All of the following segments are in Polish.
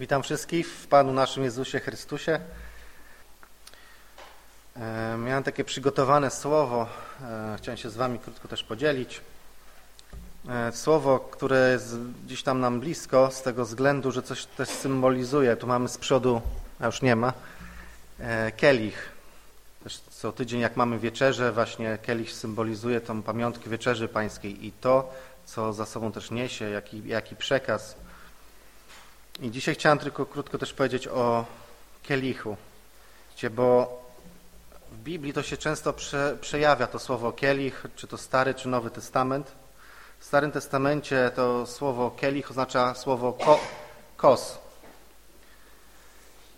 Witam wszystkich w Panu naszym Jezusie Chrystusie. E, miałem takie przygotowane słowo, e, chciałem się z Wami krótko też podzielić. E, słowo, które jest gdzieś tam nam blisko, z tego względu, że coś też symbolizuje. Tu mamy z przodu, a już nie ma, kielich. Też co tydzień, jak mamy wieczerzę, właśnie kielich symbolizuje tą pamiątkę wieczerzy pańskiej i to, co za sobą też niesie, jaki, jaki przekaz. I dzisiaj chciałem tylko krótko też powiedzieć o kielichu, bo w Biblii to się często prze, przejawia to słowo kielich, czy to Stary, czy Nowy Testament. W Starym Testamencie to słowo kielich oznacza słowo ko, kos.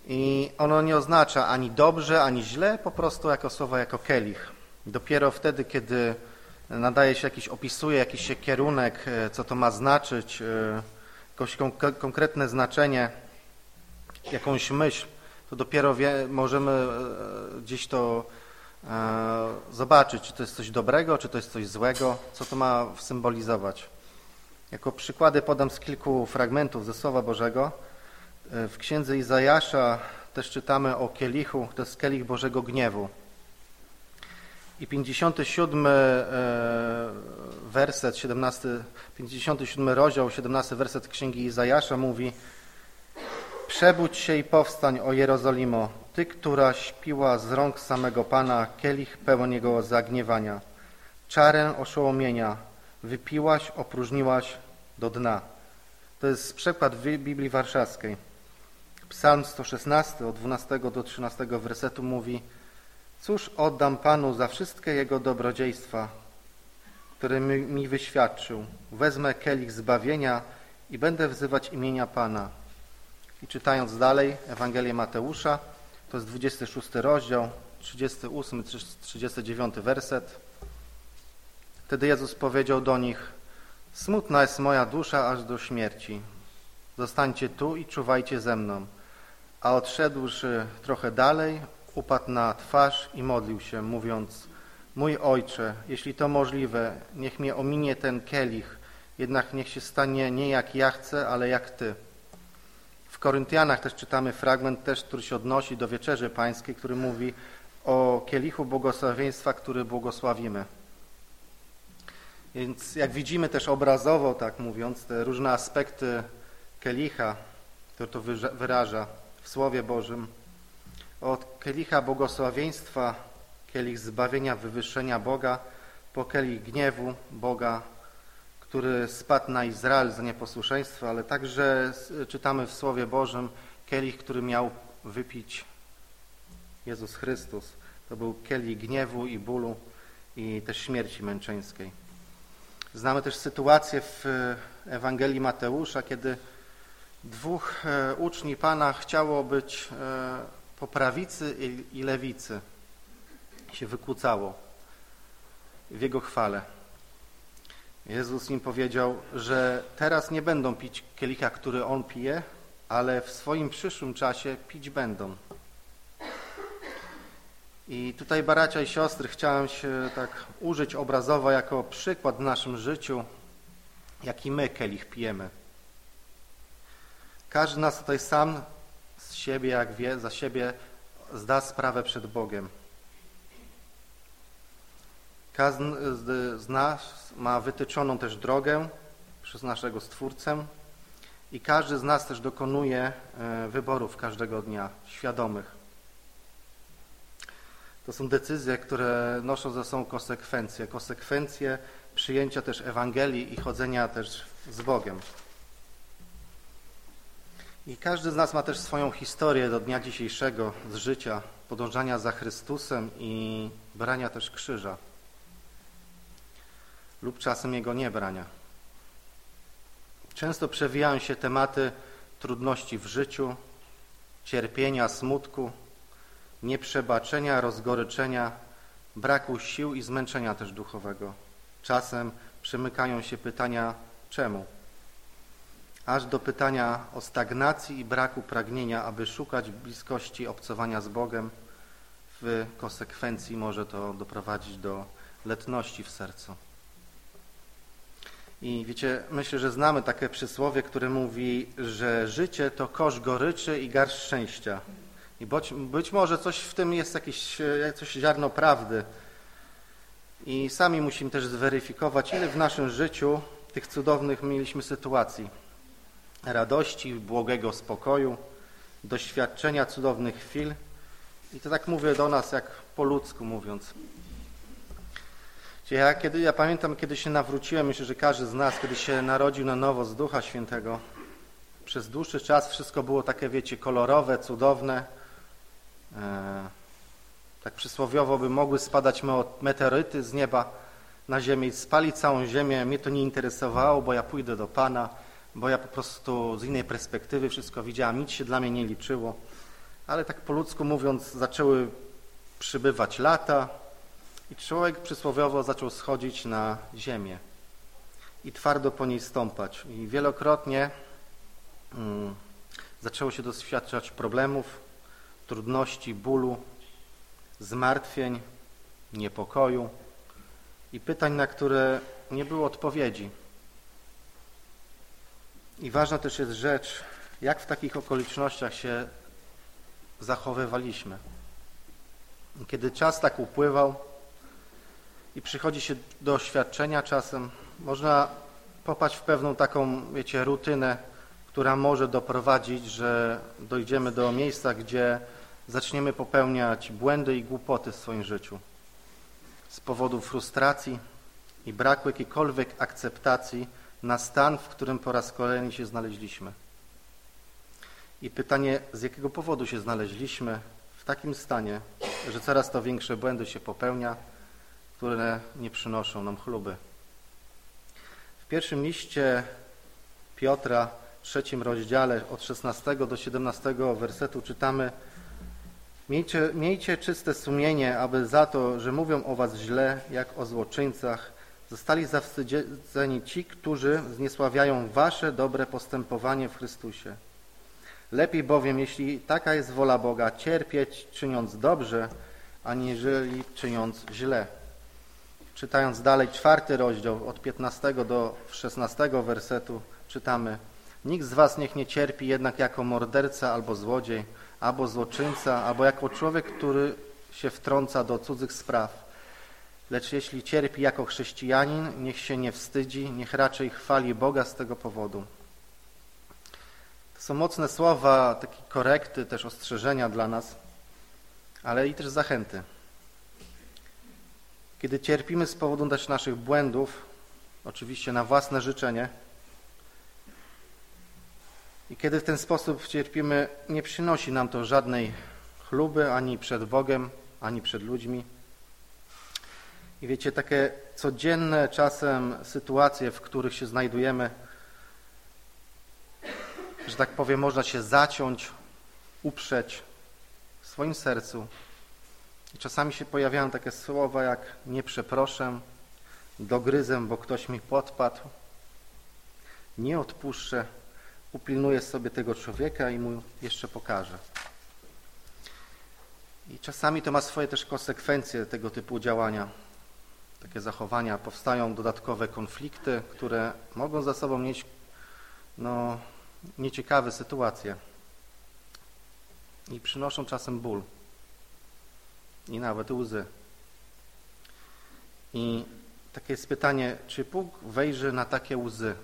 I ono nie oznacza ani dobrze, ani źle, po prostu jako słowo, jako kielich. Dopiero wtedy, kiedy nadaje się jakiś, opisuje jakiś się kierunek, e, co to ma znaczyć, e, jakieś konkretne znaczenie, jakąś myśl, to dopiero wie, możemy e, gdzieś to zobaczyć, czy to jest coś dobrego, czy to jest coś złego, co to ma symbolizować. Jako przykłady podam z kilku fragmentów ze Słowa Bożego. W księdze Izajasza też czytamy o kielichu, to jest kielich Bożego gniewu. I 57 e, werset, 17, 57 rozdział, 17 werset Księgi Izajasza mówi Przebudź się i powstań, o Jerozolimo, Ty, która śpiła z rąk samego Pana, kielich pełen Jego zagniewania. Czarę oszołomienia wypiłaś, opróżniłaś do dna. To jest przekład Biblii Warszawskiej. Psalm 116 od 12 do 13 wersetu mówi Cóż oddam Panu za wszystkie Jego dobrodziejstwa, które mi wyświadczył? Wezmę kielich zbawienia i będę wzywać imienia Pana. I czytając dalej Ewangelię Mateusza, to jest 26 rozdział, 38, 39 werset. Wtedy Jezus powiedział do nich, smutna jest moja dusza aż do śmierci. Zostańcie tu i czuwajcie ze mną. A odszedłszy trochę dalej, upadł na twarz i modlił się, mówiąc, mój Ojcze, jeśli to możliwe, niech mnie ominie ten kielich, jednak niech się stanie nie jak ja chcę, ale jak Ty. W Koryntianach też czytamy fragment, też, który się odnosi do Wieczerzy Pańskiej, który mówi o kielichu błogosławieństwa, który błogosławimy. Więc jak widzimy też obrazowo, tak mówiąc, te różne aspekty kielicha, które to wyraża w Słowie Bożym, od kielicha błogosławieństwa, kielich zbawienia, wywyższenia Boga, po kielich gniewu Boga, który spadł na Izrael za nieposłuszeństwo, ale także czytamy w Słowie Bożym kielich, który miał wypić Jezus Chrystus. To był kielich gniewu i bólu i też śmierci męczeńskiej. Znamy też sytuację w Ewangelii Mateusza, kiedy dwóch e, uczni Pana chciało być e, po prawicy i lewicy się wykłócało w Jego chwale. Jezus im powiedział, że teraz nie będą pić kielicha, który On pije, ale w swoim przyszłym czasie pić będą. I tutaj, bracia i siostry, chciałem się tak użyć obrazowo jako przykład w naszym życiu, jaki my kielich pijemy. Każdy nas tutaj sam siebie, jak wie, za siebie zda sprawę przed Bogiem. Każdy z nas ma wytyczoną też drogę przez naszego Stwórcę i każdy z nas też dokonuje e, wyborów każdego dnia, świadomych. To są decyzje, które noszą ze sobą konsekwencje, konsekwencje przyjęcia też Ewangelii i chodzenia też z Bogiem. I każdy z nas ma też swoją historię do dnia dzisiejszego z życia, podążania za Chrystusem i brania też krzyża lub czasem jego niebrania. Często przewijają się tematy trudności w życiu, cierpienia, smutku, nieprzebaczenia, rozgoryczenia, braku sił i zmęczenia też duchowego. Czasem przemykają się pytania czemu? Aż do pytania o stagnacji i braku pragnienia, aby szukać bliskości obcowania z Bogiem. W konsekwencji może to doprowadzić do letności w sercu. I wiecie, myślę, że znamy takie przysłowie, które mówi, że życie to kosz goryczy i garść szczęścia. I być, być może coś w tym jest jakieś coś ziarno prawdy. I sami musimy też zweryfikować, ile w naszym życiu tych cudownych mieliśmy sytuacji. Radości, błogego spokoju, doświadczenia cudownych chwil. I to tak mówię do nas, jak po ludzku mówiąc. Ja, kiedy, ja pamiętam, kiedy się nawróciłem, myślę, że każdy z nas, kiedy się narodził na nowo z Ducha Świętego, przez dłuższy czas wszystko było takie, wiecie, kolorowe, cudowne. E, tak przysłowiowo by mogły spadać meteoryty z nieba na ziemię i spalić całą ziemię. Mnie to nie interesowało, bo ja pójdę do Pana, bo ja po prostu z innej perspektywy wszystko widziałem, nic się dla mnie nie liczyło. Ale tak po ludzku mówiąc, zaczęły przybywać lata, i człowiek przysłowiowo zaczął schodzić na ziemię i twardo po niej stąpać. I wielokrotnie mm, zaczęło się doświadczać problemów, trudności, bólu, zmartwień, niepokoju i pytań, na które nie było odpowiedzi. I ważna też jest rzecz, jak w takich okolicznościach się zachowywaliśmy. Kiedy czas tak upływał, i przychodzi się do doświadczenia czasem, można popaść w pewną taką, wiecie, rutynę, która może doprowadzić, że dojdziemy do miejsca, gdzie zaczniemy popełniać błędy i głupoty w swoim życiu z powodu frustracji i braku jakiejkolwiek akceptacji na stan, w którym po raz kolejny się znaleźliśmy. I pytanie, z jakiego powodu się znaleźliśmy w takim stanie, że coraz to większe błędy się popełnia, które nie przynoszą nam chluby. W pierwszym liście Piotra, trzecim rozdziale, od 16 do 17 wersetu czytamy Miejcie, miejcie czyste sumienie, aby za to, że mówią o was źle, jak o złoczyńcach, zostali zawstydzeni ci, którzy zniesławiają wasze dobre postępowanie w Chrystusie. Lepiej bowiem, jeśli taka jest wola Boga, cierpieć czyniąc dobrze, aniżeli czyniąc źle. Czytając dalej czwarty rozdział od 15 do 16 wersetu czytamy Nikt z was niech nie cierpi jednak jako morderca albo złodziej, albo złoczyńca, albo jako człowiek, który się wtrąca do cudzych spraw. Lecz jeśli cierpi jako chrześcijanin, niech się nie wstydzi, niech raczej chwali Boga z tego powodu. To są mocne słowa, takie korekty, też ostrzeżenia dla nas, ale i też zachęty. Kiedy cierpimy z powodu też naszych błędów, oczywiście na własne życzenie, i kiedy w ten sposób cierpimy, nie przynosi nam to żadnej chluby ani przed Bogiem, ani przed ludźmi. I wiecie, takie codzienne czasem sytuacje, w których się znajdujemy, że tak powiem, można się zaciąć, uprzeć w swoim sercu, i czasami się pojawiają takie słowa jak nie przeproszę, dogryzę, bo ktoś mi podpadł, nie odpuszczę, upilnuję sobie tego człowieka i mu jeszcze pokażę. I czasami to ma swoje też konsekwencje tego typu działania, takie zachowania. Powstają dodatkowe konflikty, które mogą za sobą mieć no, nieciekawe sytuacje i przynoszą czasem ból i nawet łzy. I takie jest pytanie, czy Bóg wejrzy na takie łzy?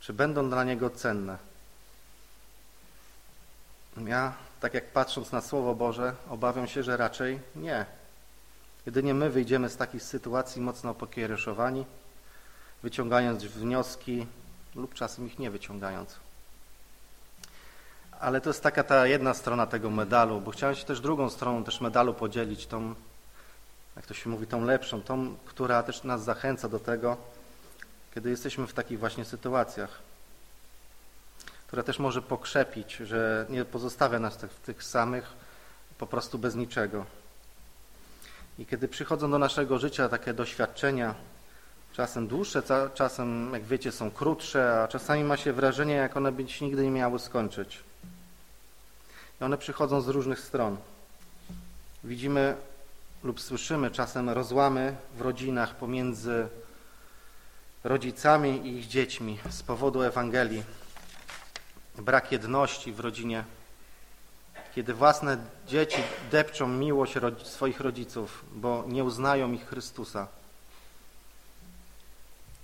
Czy będą dla Niego cenne? Ja, tak jak patrząc na Słowo Boże, obawiam się, że raczej nie. Jedynie my wyjdziemy z takich sytuacji mocno pokiereszowani, wyciągając wnioski lub czasem ich nie wyciągając. Ale to jest taka ta jedna strona tego medalu, bo chciałem się też drugą stroną też medalu podzielić, tą, jak to się mówi, tą lepszą, tą, która też nas zachęca do tego, kiedy jesteśmy w takich właśnie sytuacjach, która też może pokrzepić, że nie pozostawia nas tych, tych samych po prostu bez niczego. I kiedy przychodzą do naszego życia takie doświadczenia, czasem dłuższe, czasem, jak wiecie, są krótsze, a czasami ma się wrażenie, jak one by się nigdy nie miały skończyć. I one przychodzą z różnych stron. Widzimy lub słyszymy czasem rozłamy w rodzinach pomiędzy rodzicami i ich dziećmi z powodu Ewangelii. Brak jedności w rodzinie, kiedy własne dzieci depczą miłość swoich rodziców, bo nie uznają ich Chrystusa.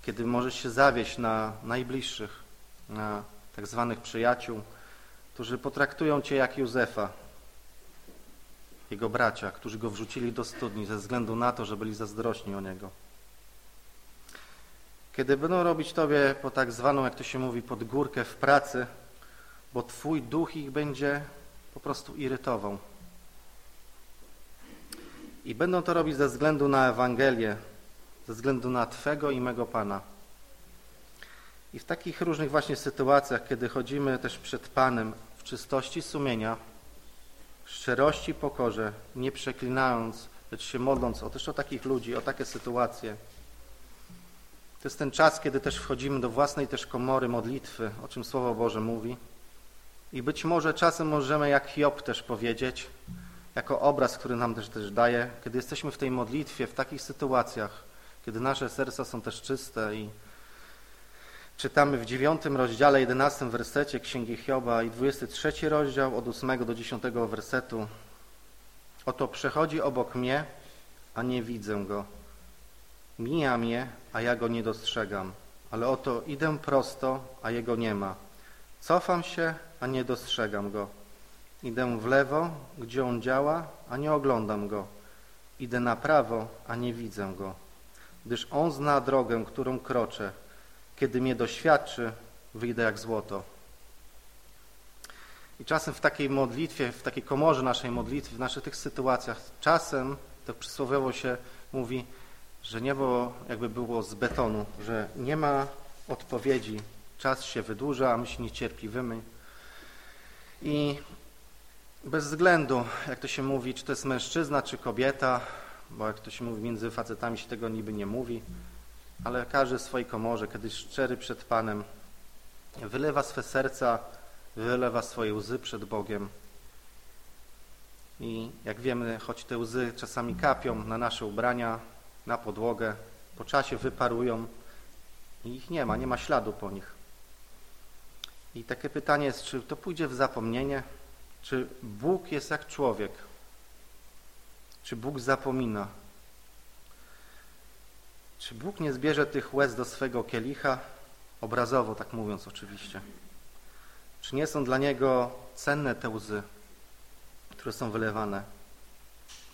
Kiedy możesz się zawieść na najbliższych, na tak zwanych przyjaciół, którzy potraktują cię jak Józefa, jego bracia, którzy go wrzucili do studni ze względu na to, że byli zazdrośni o niego. Kiedy będą robić Tobie po tak zwaną, jak to się mówi, pod górkę w pracy, bo Twój duch ich będzie po prostu irytował. I będą to robić ze względu na Ewangelię, ze względu na Twego i mego Pana. I w takich różnych właśnie sytuacjach, kiedy chodzimy też przed Panem w czystości sumienia, szczerości, pokorze, nie przeklinając, lecz się modląc o, też o takich ludzi, o takie sytuacje. To jest ten czas, kiedy też wchodzimy do własnej też komory modlitwy, o czym Słowo Boże mówi. I być może czasem możemy jak Hiob też powiedzieć, jako obraz, który nam też, też daje, kiedy jesteśmy w tej modlitwie, w takich sytuacjach, kiedy nasze serca są też czyste i czytamy w dziewiątym rozdziale, jedenastym wersecie Księgi Hioba i 23 rozdział od 8 do 10 wersetu. Oto przechodzi obok mnie, a nie widzę go. Mija mnie, a ja go nie dostrzegam. Ale oto idę prosto, a jego nie ma. Cofam się, a nie dostrzegam go. Idę w lewo, gdzie on działa, a nie oglądam go. Idę na prawo, a nie widzę go. Gdyż on zna drogę, którą kroczę. Kiedy mnie doświadczy, wyjdę jak złoto. I czasem w takiej modlitwie, w takiej komorze naszej modlitwy, w naszych tych sytuacjach, czasem to przysłowiowo się mówi, że niebo jakby było z betonu, że nie ma odpowiedzi, czas się wydłuża, a my się niecierpliwymi. I bez względu, jak to się mówi, czy to jest mężczyzna, czy kobieta, bo jak to się mówi, między facetami się tego niby nie mówi, ale każdy w swojej komorze, kiedy szczery przed Panem, wylewa swe serca, wylewa swoje łzy przed Bogiem. I jak wiemy, choć te łzy czasami kapią na nasze ubrania, na podłogę, po czasie wyparują i ich nie ma, nie ma śladu po nich. I takie pytanie jest, czy to pójdzie w zapomnienie, czy Bóg jest jak człowiek, czy Bóg zapomina, czy Bóg nie zbierze tych łez do swego kielicha, obrazowo tak mówiąc oczywiście, czy nie są dla Niego cenne te łzy, które są wylewane,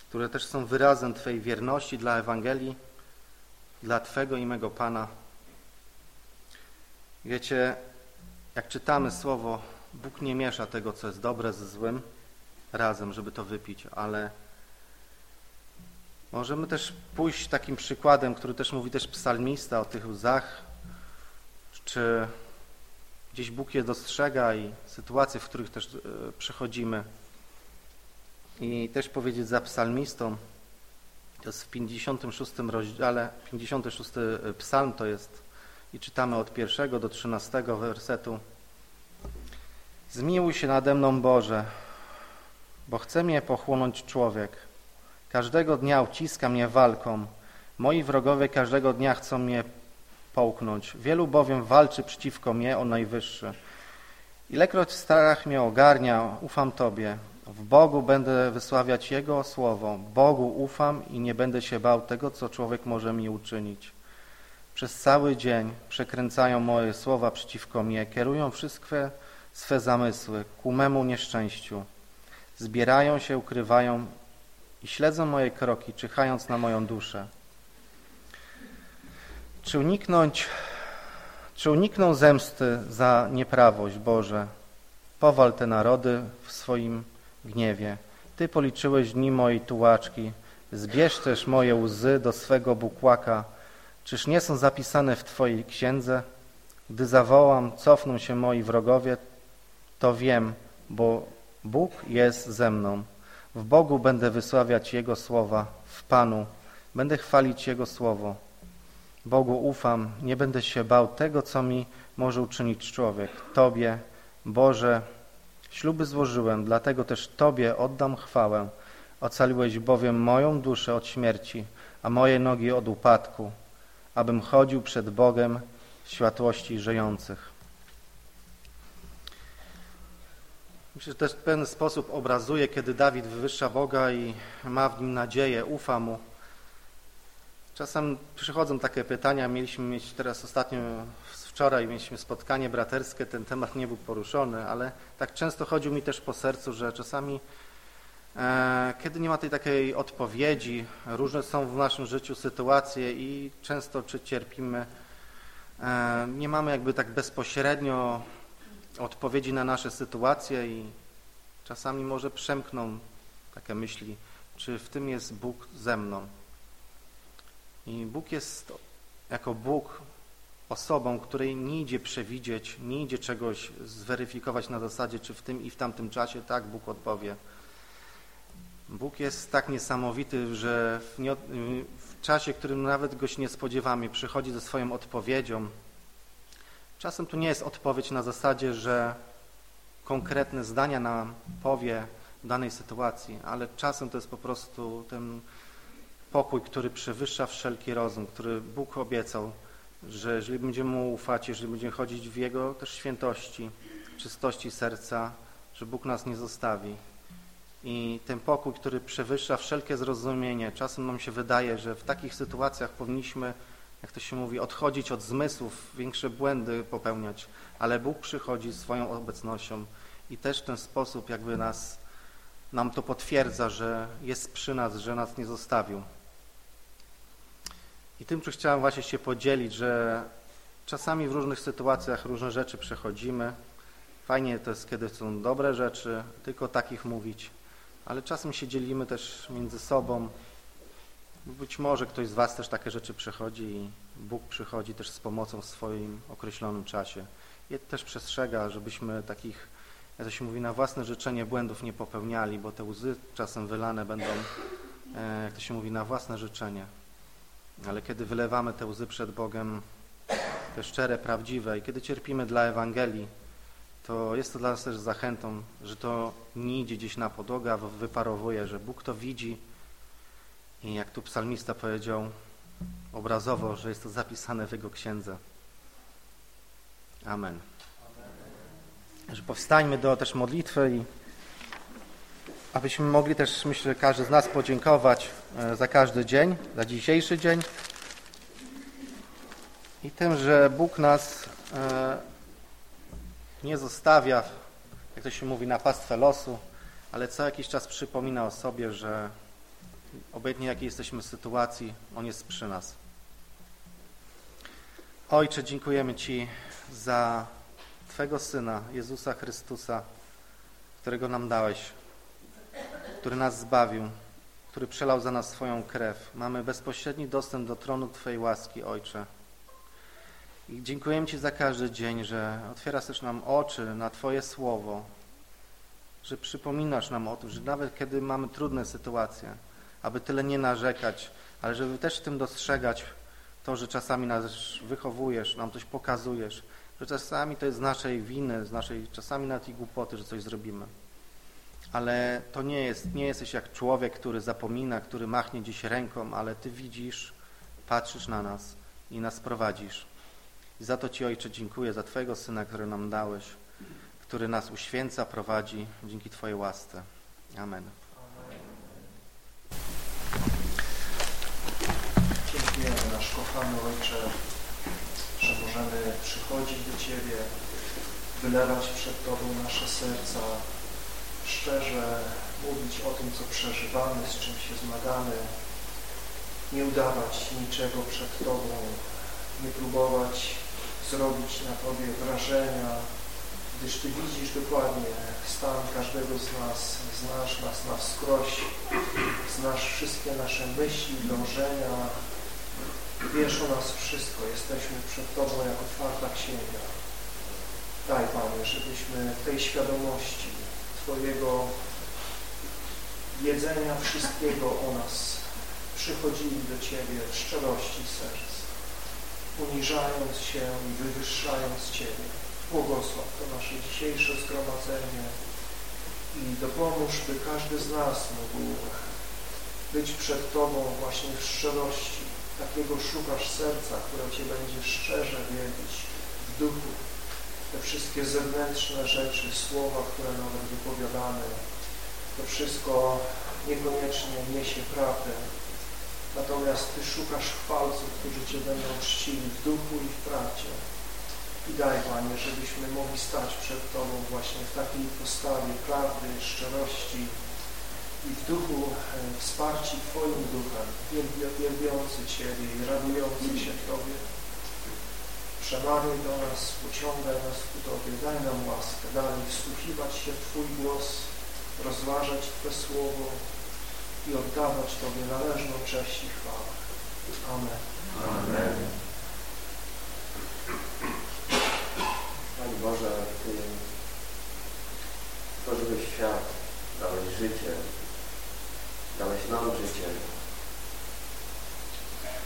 które też są wyrazem Twojej wierności dla Ewangelii, dla Twego i mego Pana. Wiecie, jak czytamy słowo, Bóg nie miesza tego, co jest dobre ze złym razem, żeby to wypić, ale możemy też pójść takim przykładem, który też mówi też psalmista o tych łzach, czy gdzieś Bóg je dostrzega i sytuacje, w których też e, przechodzimy. I też powiedzieć za psalmistą, to jest w 56 rozdziale, 56 psalm to jest i czytamy od pierwszego do trzynastego wersetu. Zmiłuj się nade mną, Boże, bo chce mnie pochłonąć człowiek. Każdego dnia uciska mnie walką. Moi wrogowie każdego dnia chcą mnie połknąć. Wielu bowiem walczy przeciwko mnie o najwyższy. Ilekroć strach mnie ogarnia, ufam Tobie. W Bogu będę wysławiać Jego słowo. Bogu ufam i nie będę się bał tego, co człowiek może mi uczynić. Przez cały dzień przekręcają moje słowa przeciwko mnie, kierują wszystkie swe zamysły ku memu nieszczęściu. Zbierają się, ukrywają i śledzą moje kroki, czyhając na moją duszę. Czy uniknąć, czy unikną zemsty za nieprawość, Boże? Powal te narody w swoim gniewie. Ty policzyłeś dni mojej tułaczki. Zbierz też moje łzy do swego bukłaka. Czyż nie są zapisane w Twojej księdze? Gdy zawołam, cofną się moi wrogowie, to wiem, bo Bóg jest ze mną. W Bogu będę wysławiać Jego słowa, w Panu będę chwalić Jego słowo. Bogu ufam, nie będę się bał tego, co mi może uczynić człowiek. Tobie, Boże, śluby złożyłem, dlatego też Tobie oddam chwałę. Ocaliłeś bowiem moją duszę od śmierci, a moje nogi od upadku. Abym chodził przed Bogiem światłości żyjących. Myślę, że też w pewien sposób obrazuje, kiedy Dawid wywyższa Boga i ma w nim nadzieję, ufa Mu. Czasem przychodzą takie pytania, mieliśmy mieć teraz ostatnio, wczoraj mieliśmy spotkanie braterskie, ten temat nie był poruszony, ale tak często chodził mi też po sercu, że czasami kiedy nie ma tej takiej odpowiedzi, różne są w naszym życiu sytuacje i często czy cierpimy, e, nie mamy jakby tak bezpośrednio odpowiedzi na nasze sytuacje i czasami może przemkną takie myśli, czy w tym jest Bóg ze mną. I Bóg jest jako Bóg osobą, której nie idzie przewidzieć, nie idzie czegoś zweryfikować na zasadzie, czy w tym i w tamtym czasie tak Bóg odpowie. Bóg jest tak niesamowity, że w, nie, w czasie, w którym nawet go się nie spodziewamy, przychodzi ze swoją odpowiedzią, Czasem tu nie jest odpowiedź na zasadzie, że konkretne zdania nam powie w danej sytuacji, ale czasem to jest po prostu ten pokój, który przewyższa wszelki rozum, który Bóg obiecał, że jeżeli będziemy Mu ufać, jeżeli będziemy chodzić w Jego też świętości, czystości serca, że Bóg nas nie zostawi. I ten pokój, który przewyższa wszelkie zrozumienie, czasem nam się wydaje, że w takich sytuacjach powinniśmy jak to się mówi, odchodzić od zmysłów, większe błędy popełniać, ale Bóg przychodzi swoją obecnością i też ten sposób jakby nas, nam to potwierdza, że jest przy nas, że nas nie zostawił. I tym, czym chciałem właśnie się podzielić, że czasami w różnych sytuacjach różne rzeczy przechodzimy. Fajnie to jest, kiedy są dobre rzeczy, tylko takich mówić, ale czasem się dzielimy też między sobą, być może ktoś z Was też takie rzeczy przechodzi i Bóg przychodzi też z pomocą w swoim określonym czasie. I też przestrzega, żebyśmy takich, jak to się mówi, na własne życzenie błędów nie popełniali, bo te łzy czasem wylane będą, e, jak to się mówi, na własne życzenie. Ale kiedy wylewamy te łzy przed Bogiem, te szczere, prawdziwe i kiedy cierpimy dla Ewangelii, to jest to dla nas też zachętą, że to nie idzie gdzieś na podłogę, wyparowuje, że Bóg to widzi, i jak tu psalmista powiedział obrazowo, że jest to zapisane w jego księdze. Amen. Że powstańmy do też modlitwy i abyśmy mogli też, myślę, każdy z nas podziękować e, za każdy dzień, za dzisiejszy dzień i tym, że Bóg nas e, nie zostawia, jak to się mówi, na pastwę losu, ale co jakiś czas przypomina o sobie, że obojętnie jakiej jesteśmy sytuacji, On jest przy nas. Ojcze, dziękujemy Ci za Twego Syna, Jezusa Chrystusa, którego nam dałeś, który nas zbawił, który przelał za nas swoją krew. Mamy bezpośredni dostęp do tronu Twojej łaski, Ojcze. I dziękujemy Ci za każdy dzień, że otwierasz też nam oczy na Twoje Słowo, że przypominasz nam o tym, że nawet kiedy mamy trudne sytuacje, aby tyle nie narzekać, ale żeby też w tym dostrzegać to, że czasami nas wychowujesz, nam coś pokazujesz, że czasami to jest z naszej winy, z naszej czasami nawet i głupoty, że coś zrobimy. Ale to nie jest, nie jesteś jak człowiek, który zapomina, który machnie gdzieś ręką, ale Ty widzisz, patrzysz na nas i nas prowadzisz. I za to Ci, Ojcze, dziękuję, za Twojego Syna, który nam dałeś, który nas uświęca, prowadzi dzięki Twojej łasce. Amen. Dziękujemy nasz kochany Ojcze, że możemy przychodzić do Ciebie, wylewać przed Tobą nasze serca, szczerze mówić o tym, co przeżywamy, z czym się zmagamy, nie udawać niczego przed Tobą, nie próbować zrobić na Tobie wrażenia, gdyż Ty widzisz dokładnie stan każdego z nas, znasz nas na wskroś, znasz wszystkie nasze myśli, dążenia, Wiesz o nas wszystko, jesteśmy przed Tobą jak otwarta księga. Daj, Panie, żebyśmy w tej świadomości Twojego wiedzenia wszystkiego o nas przychodzili do Ciebie w szczerości serc, uniżając się i wywyższając Ciebie. Błogosław to nasze dzisiejsze zgromadzenie i dopomóż, by każdy z nas mógł być przed Tobą właśnie w szczerości, takiego szukasz serca, które Cię będzie szczerze wiedzieć w duchu. Te wszystkie zewnętrzne rzeczy, słowa, które nawet wypowiadamy, to wszystko niekoniecznie niesie prawdę. Natomiast Ty szukasz chwalców, którzy Cię będą czcili w duchu i w prawdzie. I daj, Panie, żebyśmy mogli stać przed Tobą właśnie w takiej postawie prawdy, szczerości i w duchu e, wsparci Twoim duchem, wielbiący Ciebie i radujący się Tobie. Przemawiaj do nas, pociągaj nas ku Tobie, daj nam łaskę, daj wsłuchiwać się w Twój głos, rozważać Twe słowo i oddawać Tobie należną cześć i chwałę. Amen. Amen. Panie Boże, Ty stworzyłeś świat, dałeś życie, dałeś nam życie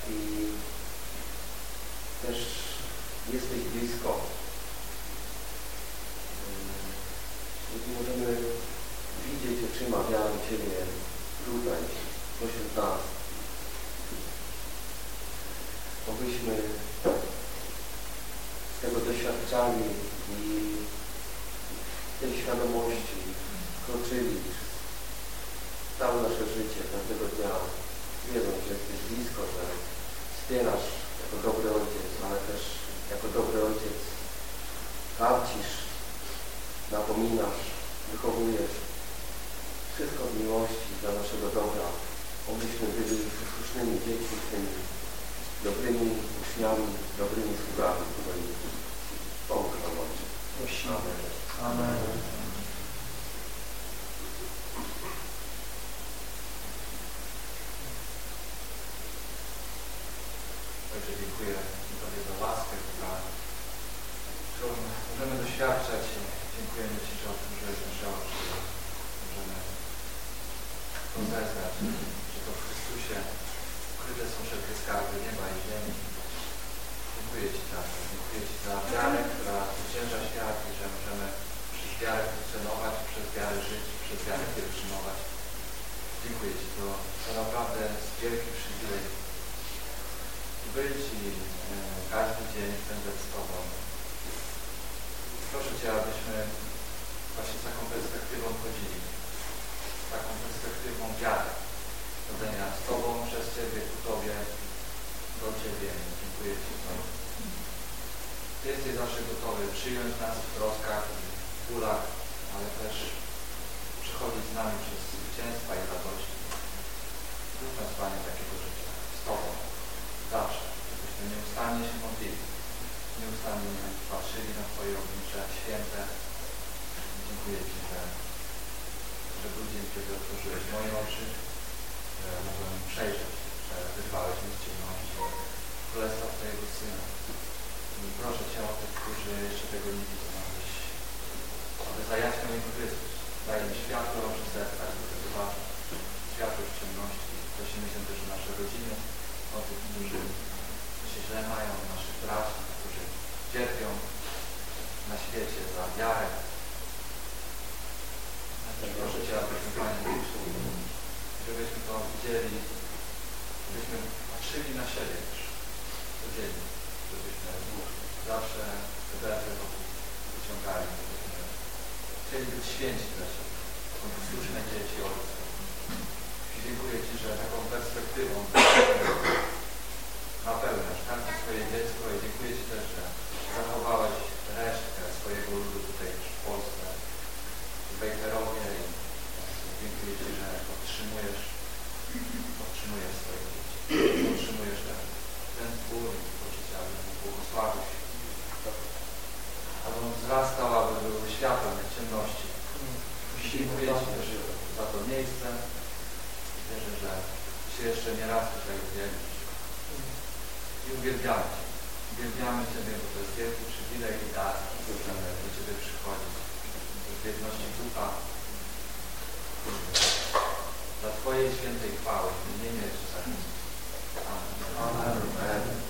i też jesteś blisko. I możemy widzieć oczyma wiary Ciebie tutaj, pośród nas. Obyśmy tego doświadczali i tej świadomości kroczyli całe nasze życie, każdego dnia, wiedząc, że jesteś blisko, że wspierasz jako dobry ojciec, ale też jako dobry ojciec karcisz, napominasz, wychowujesz. Wszystko w miłości dla naszego dobra. Obyśmy byli posłusznymi dziećmi, tymi dobrymi uczniami, dobrymi sługami Twoimi. Pomóż nam Ojcze. Amen. Amen. Ojcze, dziękuję Tobie za łaskę, która, którą możemy doświadczać. Dziękujemy Ci, że otworzyłeś nasze oczy, że możemy rozeznać, że to w Chrystusie ukryte są wszelkie skarby nieba i ziemi. Dziękuję Ci za to. Dziękuję Ci za wiarę, która zwycięża świat i że możemy przez wiarę funkcjonować, przez wiarę żyć, przez wiarę pielgrzymować. Dziękuję Ci. To, to naprawdę jest wielki przywilej być i e, każdy dzień spędzać z Tobą. Proszę Cię, abyśmy właśnie z taką perspektywą chodzili, z taką perspektywą wiary, chodzenia z Tobą, przez Ciebie, ku Tobie, do Ciebie. Dziękuję Ci za Ty jesteś zawsze gotowy przyjąć nas w troskach i bólach, ale też przychodzić z nami przez zwycięstwa i radości. Rób nas, Panie, takiego życia z Tobą zawsze, żebyśmy nieustannie się modlili, nieustannie patrzyli na Twoje oblicze święte. Dziękuję Ci, że, że był dzień, kiedy otworzyłeś moje oczy, że mogłem przejrzeć, że wyrwałeś mnie z ciemności Królestwa Twojego Syna. I proszę Cię o tych, którzy jeszcze tego nie widzą, abyś, aby zajaśniał im Chrystus. Daj im światło przy sercach, żeby zobaczyć światło w ciemności. Prosimy się też o nasze rodziny, o tych, którzy się źle mają, naszych braci, którzy cierpią na świecie za wiarę. Proszę Cię, abyśmy Panie żebyśmy to widzieli, żebyśmy patrzyli na siebie też codziennie, żebyśmy zawsze wokół wyciągali, chcieli być święci dla siebie, posłuszne dzieci Ojca. Dziękuję Ci, że taką perspektywą napełniasz każde swoje dziecko i dziękuję Ci też, że zachowałeś resztkę swojego ludu tutaj w Polsce, w Wejherowie i dziękuję Ci, że otrzymujesz swoje dzieci, otrzymujesz ten, ten twór i proszę Cię, aby mu błogosławił się, aby on wzrastał, aby był światłem w ciemności. Dziękuję Ci też za to miejsce. Wierzę, że się jeszcze nie raz tutaj uwielbić. I uwielbiamy Cię. Uwielbiamy Ciebie, bo to jest wielki przywilej i dar, że do Ciebie przychodzić. Z jedności Ducha. Dla Twojej świętej chwały w imieniu Jezusa Chrystusa. Amen. Amen.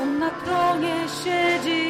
On na tronie siedzi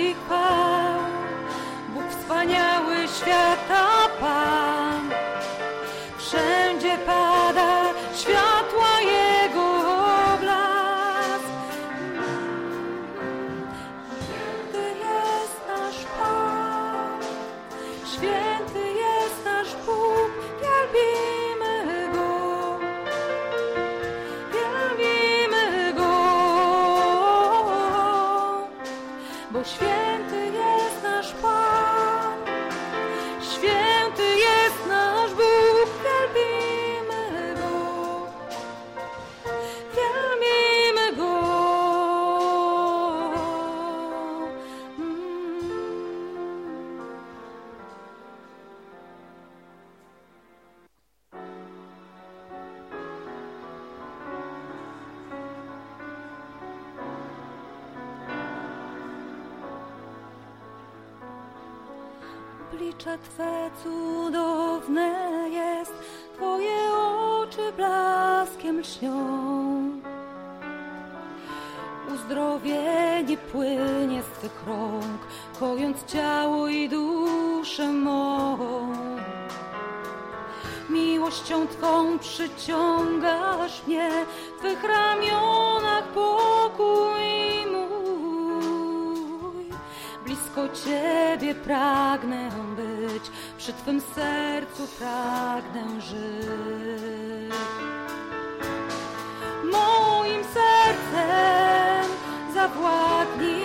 Uzdrowienie płynie Twych rąk, kojąc ciało i duszę mą. Miłością Twą przyciągasz mnie, w Twych ramionach pokój mój. Blisko Ciebie pragnę być, przy Twym sercu pragnę żyć. Moim sercem zawładnij,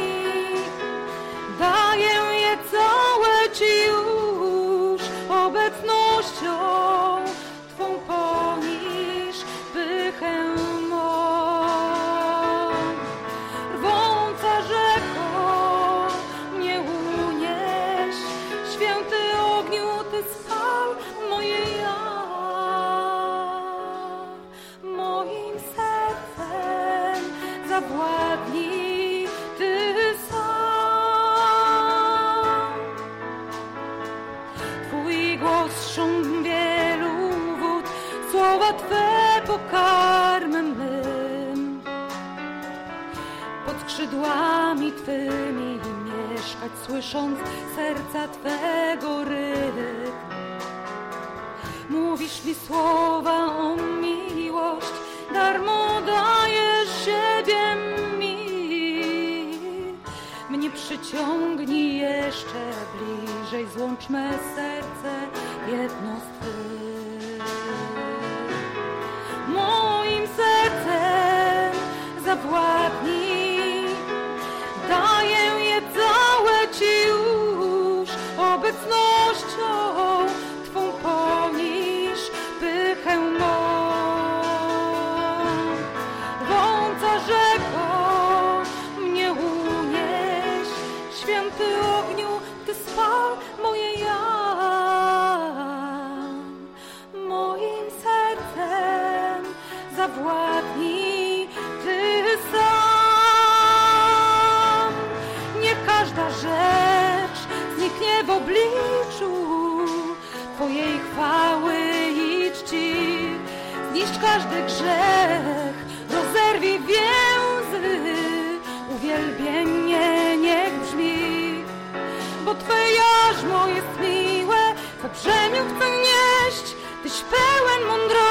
Twymi mieszkać, słysząc serca Twego rytm. Mówisz mi słowa o miłość, darmo dajesz siebie mi. Mnie przyciągnij jeszcze bliżej, złącz me serce jedno z Twych. Moim sercem zawładnij, obliczu Twojej chwały i czci. Zniszcz każdy grzech, rozerwij więzy, uwielbienie niech brzmi. Bo Twe jarzmo jest miłe, Twe brzemię chcę nieść, Tyś pełen mądrości.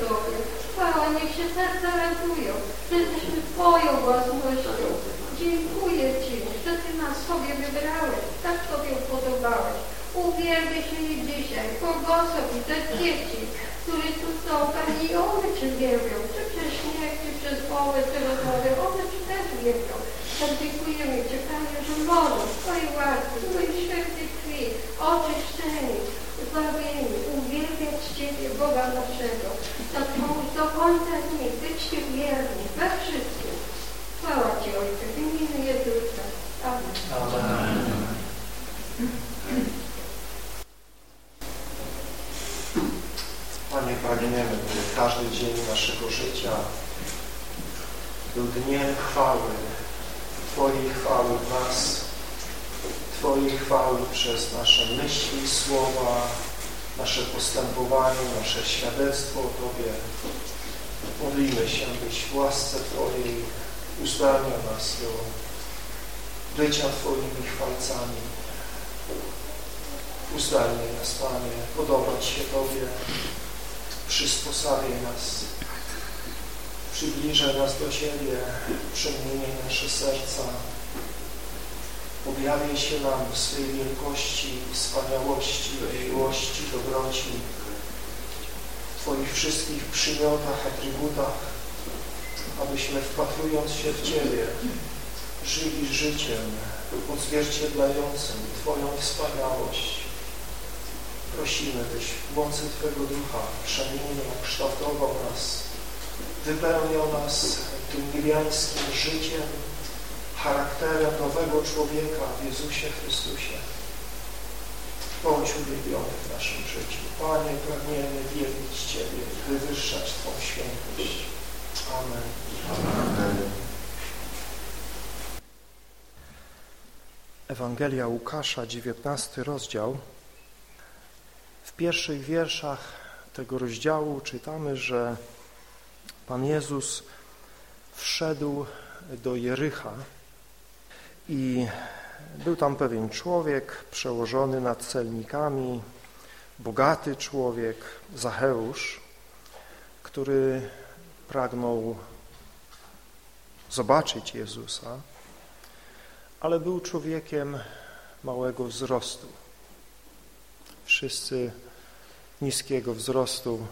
Tobie. Chwała, niech się serca radują, że jesteśmy Twoją własnością. Dziękuję Ci, że Ty nas sobie wybrałeś, tak Tobie upodobałeś. Uwielbię się i dzisiaj, błogosław te dzieci, które tu są, Pani, i one Cię wielbią, czy przez śnieg, czy przez owe, czy rozmowy, one Cię też wielbią. Tak dziękujemy Ci, Panie, że możesz w Twojej łaski, w Twojej świętej krwi, oczyszczeni, zbawieni, umieni. Ciebie, Boga naszego. Tak mój do końca dni, byćcie wierni we wszystkim. Chwała Ci, Ojcze, w imieniu Jezusa. Amen. Amen. Panie, pragniemy, by każdy dzień naszego życia był dniem chwały, Twojej chwały w nas, Twojej chwały przez nasze myśli, słowa, nasze postępowanie, nasze świadectwo o Tobie. Modlimy się, byś w łasce Twojej uzdalnia nas do bycia Twoimi chwalcami. Uzdalnij nas, Panie, podobać się Tobie, przysposabiaj nas, przybliżaj nas do Ciebie, przemieniaj nasze serca, objawiaj się nam w swojej wielkości, wspaniałości, miłości, dobroci, w Twoich wszystkich przymiotach, atrybutach, abyśmy wpatrując się w Ciebie, żyli życiem odzwierciedlającym Twoją wspaniałość. Prosimy, byś w mocy Twojego Ducha przemienił, kształtował nas, wypełniał nas tym niebiańskim życiem, charakterem nowego człowieka w Jezusie Chrystusie. Bądź uwielbiony w naszym życiu. Panie, pragniemy wielbić Ciebie, wywyższać Twą świętość. Amen. Amen. Ewangelia Łukasza, 19 rozdział. W pierwszych wierszach tego rozdziału czytamy, że Pan Jezus wszedł do Jericha i był tam pewien człowiek przełożony nad celnikami, bogaty człowiek, Zacheusz, który pragnął zobaczyć Jezusa, ale był człowiekiem małego wzrostu. Wszyscy niskiego wzrostu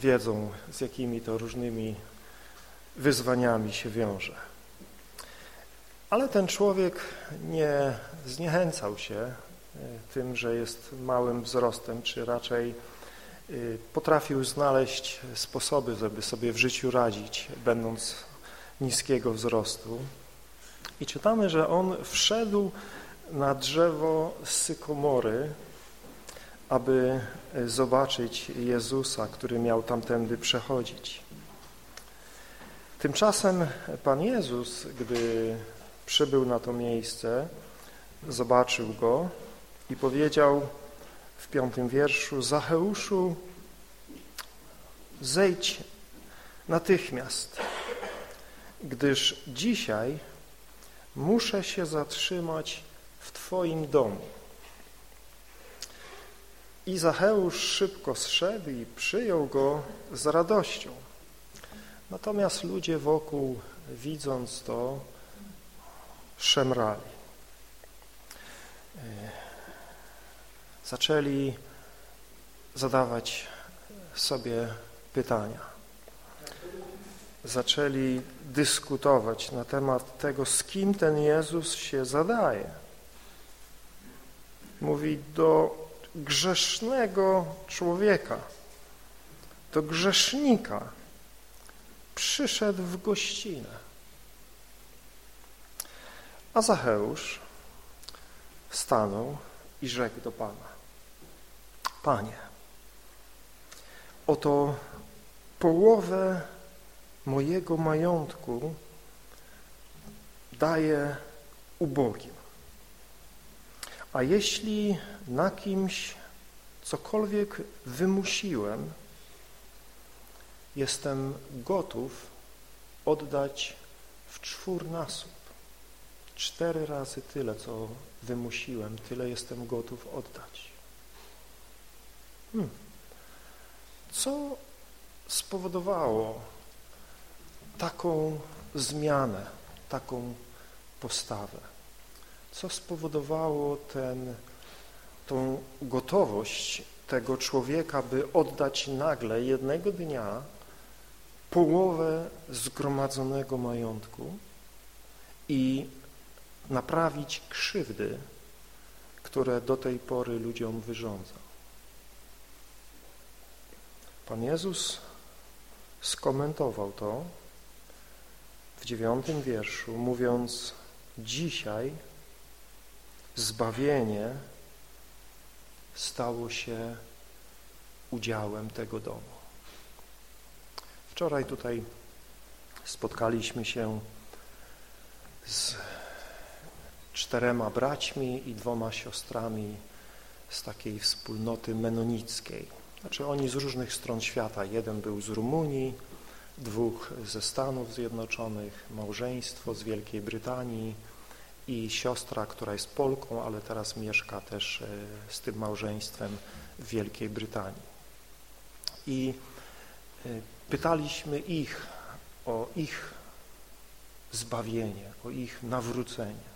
wiedzą, z jakimi to różnymi wyzwaniami się wiąże. Ale ten człowiek nie zniechęcał się e, tym, że jest małym wzrostem, czy raczej e, potrafił znaleźć sposoby, żeby sobie w życiu radzić, będąc niskiego wzrostu. I czytamy, że on wszedł na drzewo sykomory, aby zobaczyć Jezusa, który miał tamtędy przechodzić. Tymczasem Pan Jezus, gdy przybył na to miejsce, zobaczył go i powiedział w piątym wierszu Zacheuszu, zejdź natychmiast, gdyż dzisiaj muszę się zatrzymać w Twoim domu. I Zacheusz szybko zszedł i przyjął go z radością. Natomiast ludzie wokół, widząc to, szemrali. E, zaczęli zadawać sobie pytania. Zaczęli dyskutować na temat tego, z kim ten Jezus się zadaje. Mówi do grzesznego człowieka, do grzesznika przyszedł w gościnę. A Zacheusz stanął i rzekł do Pana, Panie, oto połowę mojego majątku daję ubogim. A jeśli na kimś cokolwiek wymusiłem, jestem gotów oddać w czwórnasób. Cztery razy tyle, co wymusiłem, tyle jestem gotów oddać. Hmm. Co spowodowało taką zmianę, taką postawę? Co spowodowało ten, tą gotowość tego człowieka, by oddać nagle jednego dnia połowę zgromadzonego majątku i naprawić krzywdy, które do tej pory ludziom wyrządzał. Pan Jezus skomentował to w dziewiątym wierszu, mówiąc dzisiaj zbawienie stało się udziałem tego domu. Wczoraj tutaj spotkaliśmy się z czterema braćmi i dwoma siostrami z takiej wspólnoty menonickiej. Znaczy oni z różnych stron świata. Jeden był z Rumunii, dwóch ze Stanów Zjednoczonych, małżeństwo z Wielkiej Brytanii i siostra, która jest Polką, ale teraz mieszka też e, z tym małżeństwem w Wielkiej Brytanii. I e, pytaliśmy ich o ich zbawienie, o ich nawrócenie.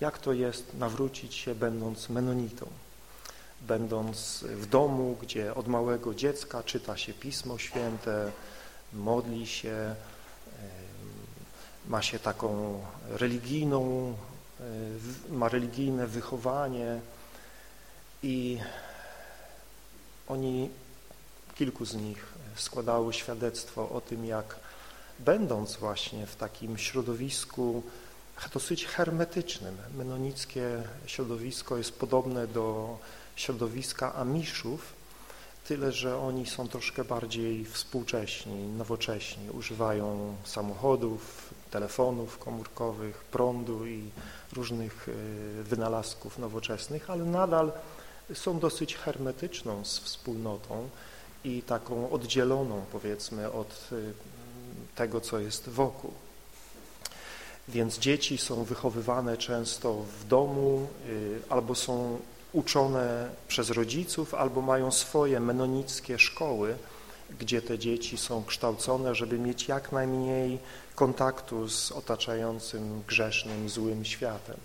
Jak to jest nawrócić się będąc menonitą, będąc w domu, gdzie od małego dziecka czyta się Pismo Święte, modli się, ma się taką religijną, ma religijne wychowanie i oni, kilku z nich składało świadectwo o tym, jak będąc właśnie w takim środowisku dosyć hermetycznym, menonickie środowisko jest podobne do środowiska Amiszów, tyle, że oni są troszkę bardziej współcześni, nowocześni, używają samochodów, telefonów komórkowych, prądu i różnych e, wynalazków nowoczesnych, ale nadal są dosyć hermetyczną z wspólnotą i taką oddzieloną powiedzmy od e, tego, co jest wokół. Więc dzieci są wychowywane często w domu y, albo są uczone przez rodziców, albo mają swoje menonickie szkoły, gdzie te dzieci są kształcone, żeby mieć jak najmniej kontaktu z otaczającym grzesznym, złym światem.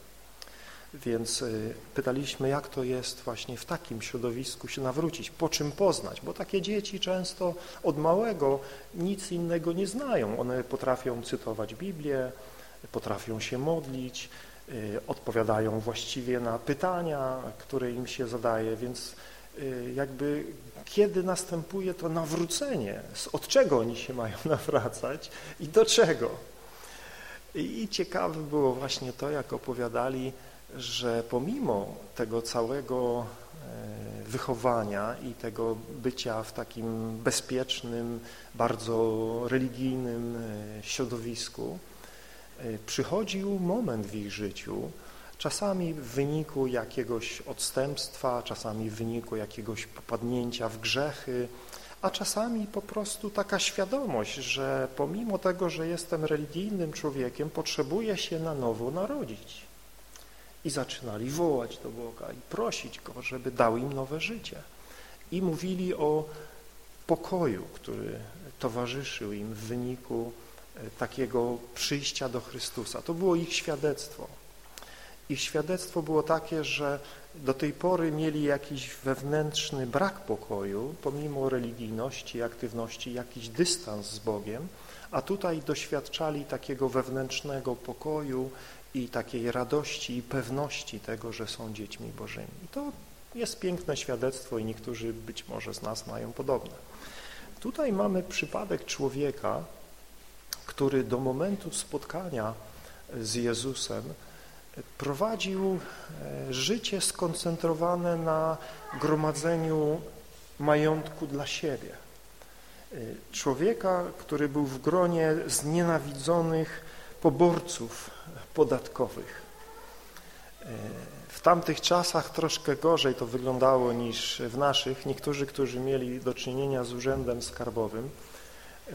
Więc y, pytaliśmy, jak to jest właśnie w takim środowisku się nawrócić, po czym poznać, bo takie dzieci często od małego nic innego nie znają. One potrafią cytować Biblię, potrafią się modlić, y, odpowiadają właściwie na pytania, które im się zadaje, więc y, jakby kiedy następuje to nawrócenie, od czego oni się mają nawracać i do czego. I ciekawe było właśnie to, jak opowiadali, że pomimo tego całego e, wychowania i tego bycia w takim bezpiecznym, bardzo religijnym e, środowisku, przychodził moment w ich życiu, czasami w wyniku jakiegoś odstępstwa, czasami w wyniku jakiegoś popadnięcia w grzechy, a czasami po prostu taka świadomość, że pomimo tego, że jestem religijnym człowiekiem, potrzebuję się na nowo narodzić i zaczynali wołać do Boga i prosić Go, żeby dał im nowe życie. I mówili o pokoju, który towarzyszył im w wyniku e, takiego przyjścia do Chrystusa. To było ich świadectwo. Ich świadectwo było takie, że do tej pory mieli jakiś wewnętrzny brak pokoju, pomimo religijności, aktywności, jakiś dystans z Bogiem, a tutaj doświadczali takiego wewnętrznego pokoju i takiej radości i pewności tego, że są dziećmi Bożymi. To jest piękne świadectwo i niektórzy być może z nas mają podobne. Tutaj mamy przypadek człowieka, który do momentu spotkania z Jezusem prowadził e, życie skoncentrowane na gromadzeniu majątku dla siebie. E, człowieka, który był w gronie znienawidzonych poborców podatkowych. E, w tamtych czasach troszkę gorzej to wyglądało niż w naszych. Niektórzy, którzy mieli do czynienia z urzędem skarbowym,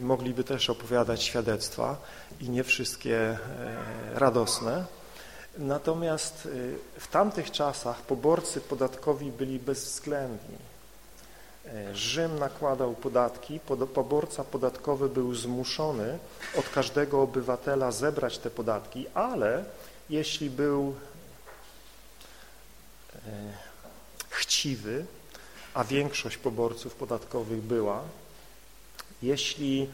mogliby też opowiadać świadectwa i nie wszystkie e, radosne. Natomiast e, w tamtych czasach poborcy podatkowi byli bezwzględni. Rzym nakładał podatki, poborca podatkowy był zmuszony od każdego obywatela zebrać te podatki, ale jeśli był e, chciwy, a większość poborców podatkowych była, jeśli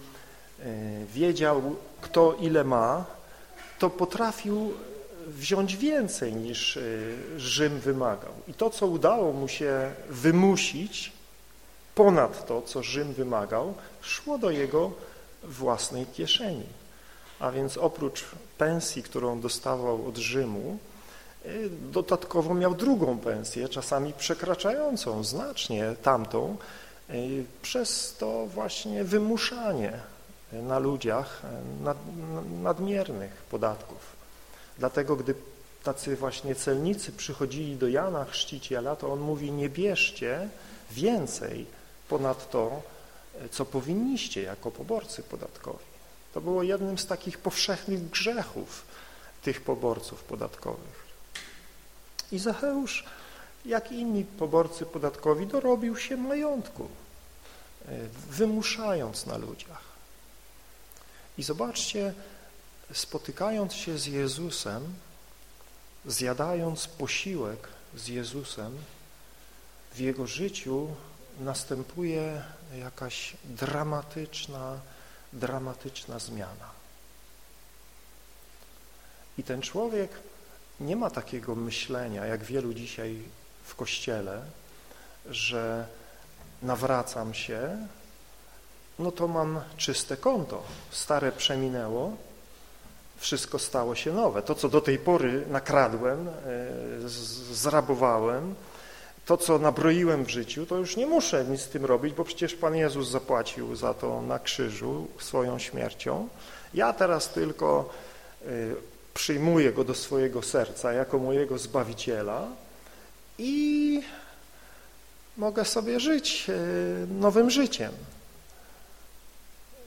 e, wiedział, kto ile ma, to potrafił wziąć więcej niż e, Rzym wymagał. I to, co udało mu się wymusić, ponad to, co Rzym wymagał, szło do jego własnej kieszeni. A więc oprócz pensji, którą dostawał od Rzymu, dodatkowo miał drugą pensję, czasami przekraczającą znacznie tamtą, przez to właśnie wymuszanie na ludziach nad, nadmiernych podatków. Dlatego, gdy tacy właśnie celnicy przychodzili do Jana Chrzciciela, to on mówi, nie bierzcie więcej ponad to, co powinniście jako poborcy podatkowi. To było jednym z takich powszechnych grzechów tych poborców podatkowych. I Zacheusz, jak inni poborcy podatkowi, dorobił się majątku, e, wymuszając na ludziach. I zobaczcie, spotykając się z Jezusem, zjadając posiłek z Jezusem, w jego życiu następuje jakaś dramatyczna, dramatyczna zmiana. I ten człowiek nie ma takiego myślenia, jak wielu dzisiaj w Kościele, że nawracam się, no to mam czyste konto. Stare przeminęło, wszystko stało się nowe. To, co do tej pory nakradłem, e, zrabowałem, to, co nabroiłem w życiu, to już nie muszę nic z tym robić, bo przecież Pan Jezus zapłacił za to na krzyżu swoją śmiercią. Ja teraz tylko e, przyjmuję Go do swojego serca jako mojego Zbawiciela i mogę sobie żyć e, nowym życiem.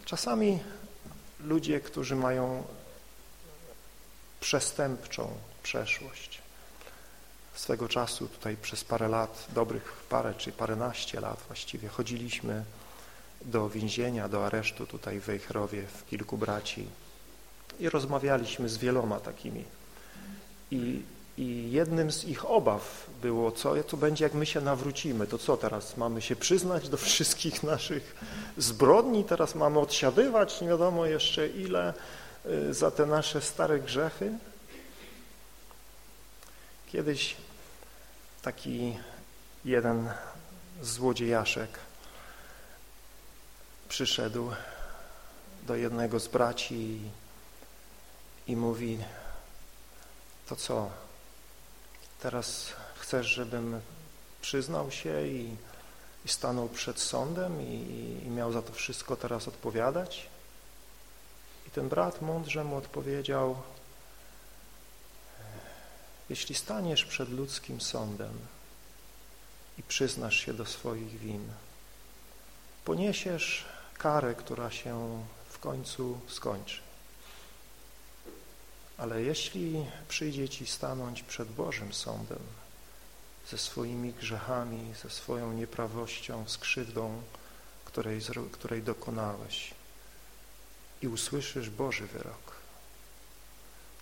Czasami ludzie, którzy mają przestępczą przeszłość, swego czasu tutaj przez parę lat, dobrych parę czy paręnaście lat właściwie, chodziliśmy do więzienia, do aresztu tutaj w Wejherowie w kilku braci i rozmawialiśmy z wieloma takimi. I, I jednym z ich obaw było, co, co będzie, jak my się nawrócimy, to co teraz, mamy się przyznać do wszystkich naszych zbrodni, teraz mamy odsiadywać nie wiadomo jeszcze ile y, za te nasze stare grzechy? Kiedyś taki jeden złodziejaszek przyszedł do jednego z braci i mówi, to co, teraz chcesz, żebym przyznał się i, i stanął przed sądem i, i miał za to wszystko teraz odpowiadać? I ten brat mądrze mu odpowiedział, jeśli staniesz przed ludzkim sądem i przyznasz się do swoich win, poniesiesz karę, która się w końcu skończy. Ale jeśli przyjdzie Ci stanąć przed Bożym Sądem ze swoimi grzechami, ze swoją nieprawością, z krzywdą, której, której dokonałeś i usłyszysz Boży wyrok,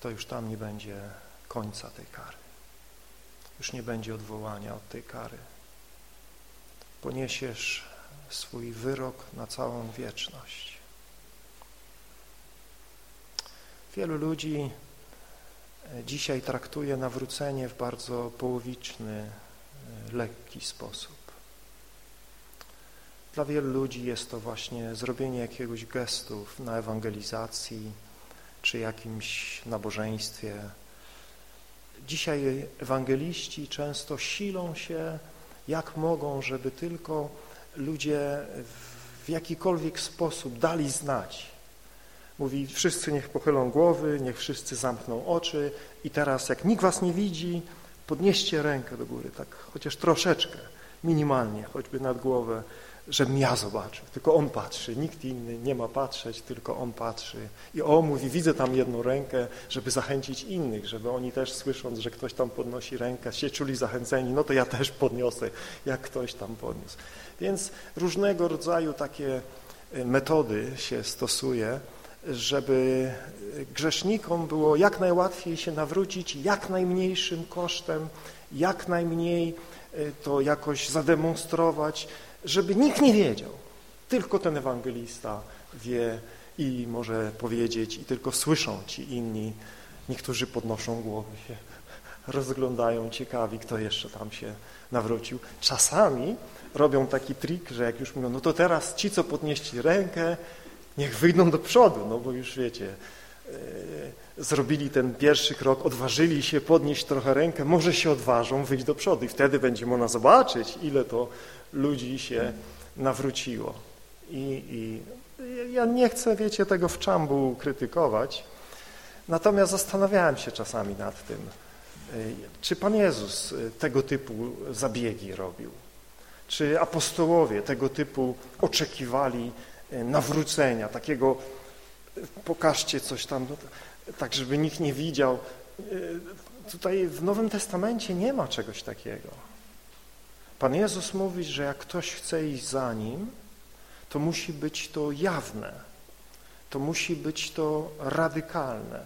to już tam nie będzie końca tej kary. Już nie będzie odwołania od tej kary. Poniesiesz swój wyrok na całą wieczność. Wielu ludzi dzisiaj traktuje nawrócenie w bardzo połowiczny, e, lekki sposób. Dla wielu ludzi jest to właśnie zrobienie jakiegoś gestu na ewangelizacji czy jakimś nabożeństwie. Dzisiaj ewangeliści często silą się jak mogą, żeby tylko ludzie w jakikolwiek sposób dali znać, Mówi, wszyscy niech pochylą głowy, niech wszyscy zamkną oczy i teraz jak nikt was nie widzi, podnieście rękę do góry, tak chociaż troszeczkę, minimalnie, choćby nad głowę, żebym ja zobaczył. Tylko on patrzy, nikt inny nie ma patrzeć, tylko on patrzy. I on mówi, widzę tam jedną rękę, żeby zachęcić innych, żeby oni też słysząc, że ktoś tam podnosi rękę, się czuli zachęceni, no to ja też podniosę, jak ktoś tam podniósł. Więc różnego rodzaju takie e, metody się stosuje, żeby grzesznikom było jak najłatwiej się nawrócić, jak najmniejszym kosztem, jak najmniej e, to jakoś zademonstrować, żeby nikt nie wiedział. Tylko ten ewangelista wie i może powiedzieć i tylko słyszą ci inni. Niektórzy podnoszą głowy się, rozglądają ciekawi, kto jeszcze tam się nawrócił. Czasami robią taki trik, że jak już mówią, no to teraz ci, co podnieśli rękę, niech wyjdą do przodu, no bo już wiecie, e, zrobili ten pierwszy krok, odważyli się podnieść trochę rękę, może się odważą wyjść do przodu i wtedy będzie można zobaczyć, ile to ludzi się nawróciło. I, i ja nie chcę, wiecie, tego w czambu krytykować, natomiast zastanawiałem się czasami nad tym, e, czy Pan Jezus e, tego typu zabiegi robił, czy apostołowie tego typu oczekiwali nawrócenia, takiego pokażcie coś tam, no, tak żeby nikt nie widział. E, tutaj w Nowym Testamencie nie ma czegoś takiego. Pan Jezus mówi, że jak ktoś chce iść za Nim, to musi być to jawne. to musi być to radykalne.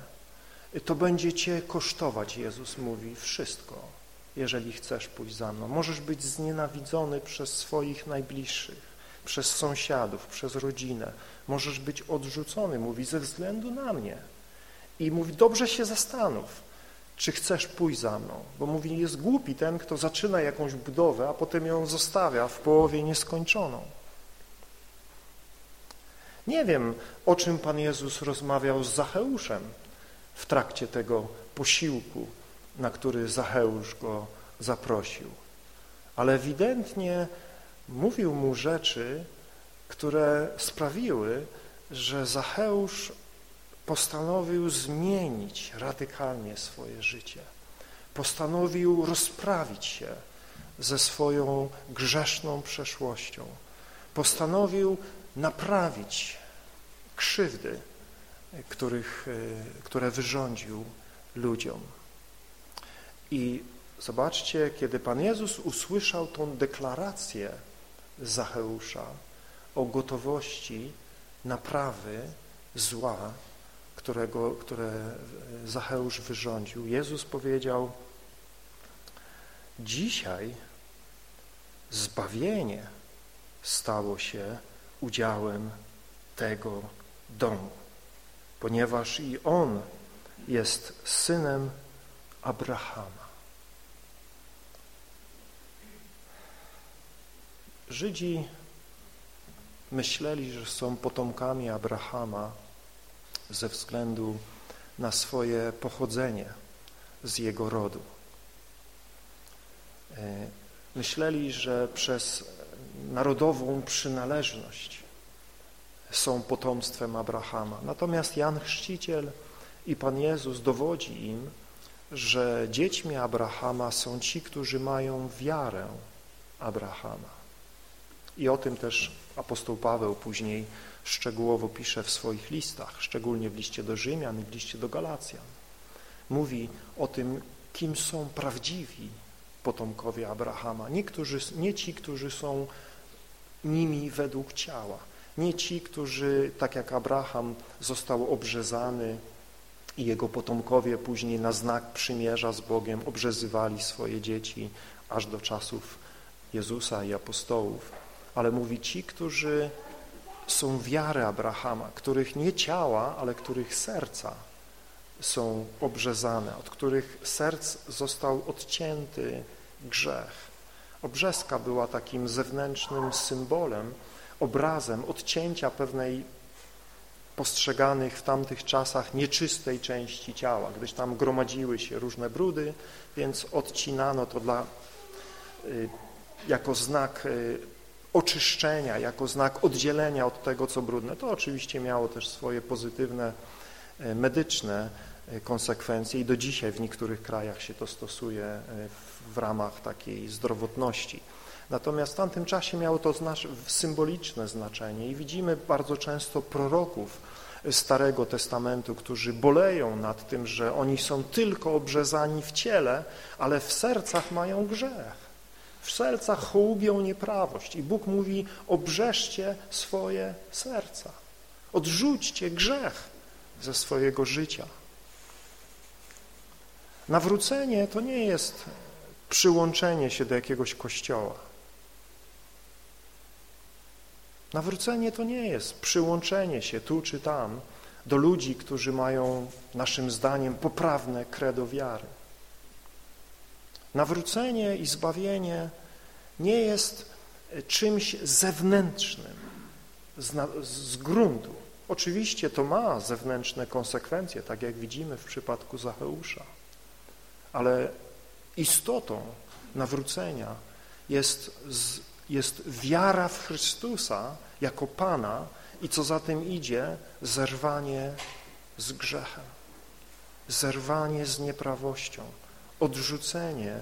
To będzie Cię kosztować, Jezus mówi, wszystko, jeżeli chcesz pójść za mną. Możesz być znienawidzony przez swoich najbliższych, przez sąsiadów, przez rodzinę. Możesz być odrzucony, mówi, ze względu na mnie. I mówi, dobrze się zastanów, czy chcesz pójść za mną. Bo mówi, jest głupi ten, kto zaczyna jakąś budowę, a potem ją zostawia w połowie nieskończoną. Nie wiem, o czym Pan Jezus rozmawiał z Zacheuszem w trakcie tego posiłku, na który Zacheusz go zaprosił. Ale ewidentnie mówił mu rzeczy, które sprawiły, że Zacheusz postanowił zmienić radykalnie swoje życie. Postanowił rozprawić się ze swoją grzeszną przeszłością. Postanowił naprawić krzywdy, których, e, które wyrządził ludziom. I zobaczcie, kiedy Pan Jezus usłyszał tą deklarację Zacheusza o gotowości naprawy zła, którego, które Zacheusz wyrządził, Jezus powiedział, dzisiaj zbawienie stało się udziałem tego domu, ponieważ i on jest synem Abrahama. Żydzi myśleli, że są potomkami Abrahama ze względu na swoje pochodzenie z jego rodu. E, myśleli, że przez narodową przynależność są potomstwem Abrahama. Natomiast Jan Chrzciciel i Pan Jezus dowodzi im, że dziećmi Abrahama są ci, którzy mają wiarę Abrahama. I o tym też apostoł Paweł później szczegółowo pisze w swoich listach, szczególnie w liście do Rzymian i w liście do Galacjan. Mówi o tym, kim są prawdziwi potomkowie Abrahama. Nie, którzy, nie ci, którzy są nimi według ciała. Nie ci, którzy, tak jak Abraham, został obrzezany i jego potomkowie później na znak przymierza z Bogiem obrzezywali swoje dzieci aż do czasów Jezusa i apostołów. Ale mówi ci, którzy są wiary Abrahama, których nie ciała, ale których serca są obrzezane, od których serc został odcięty grzech. Obrzeska była takim zewnętrznym symbolem, obrazem odcięcia pewnej postrzeganych w tamtych czasach nieczystej części ciała, gdyż tam gromadziły się różne brudy, więc odcinano to dla, y, jako znak y, oczyszczenia, jako znak oddzielenia od tego, co brudne. To oczywiście miało też swoje pozytywne y, medyczne konsekwencje i do dzisiaj w niektórych krajach się to stosuje w ramach takiej zdrowotności. Natomiast w tamtym czasie miało to symboliczne znaczenie i widzimy bardzo często proroków Starego Testamentu, którzy boleją nad tym, że oni są tylko obrzezani w ciele, ale w sercach mają grzech. W sercach hołubią nieprawość i Bóg mówi, obrzeżcie swoje serca. Odrzućcie grzech ze swojego życia. Nawrócenie to nie jest przyłączenie się do jakiegoś kościoła. Nawrócenie to nie jest przyłączenie się tu czy tam do ludzi, którzy mają naszym zdaniem poprawne credo wiary. Nawrócenie i zbawienie nie jest czymś zewnętrznym, z, z gruntu. Oczywiście to ma zewnętrzne konsekwencje, tak jak widzimy w przypadku Zacheusza, ale istotą nawrócenia jest jest wiara w Chrystusa jako Pana i co za tym idzie, zerwanie z grzechem, zerwanie z nieprawością, odrzucenie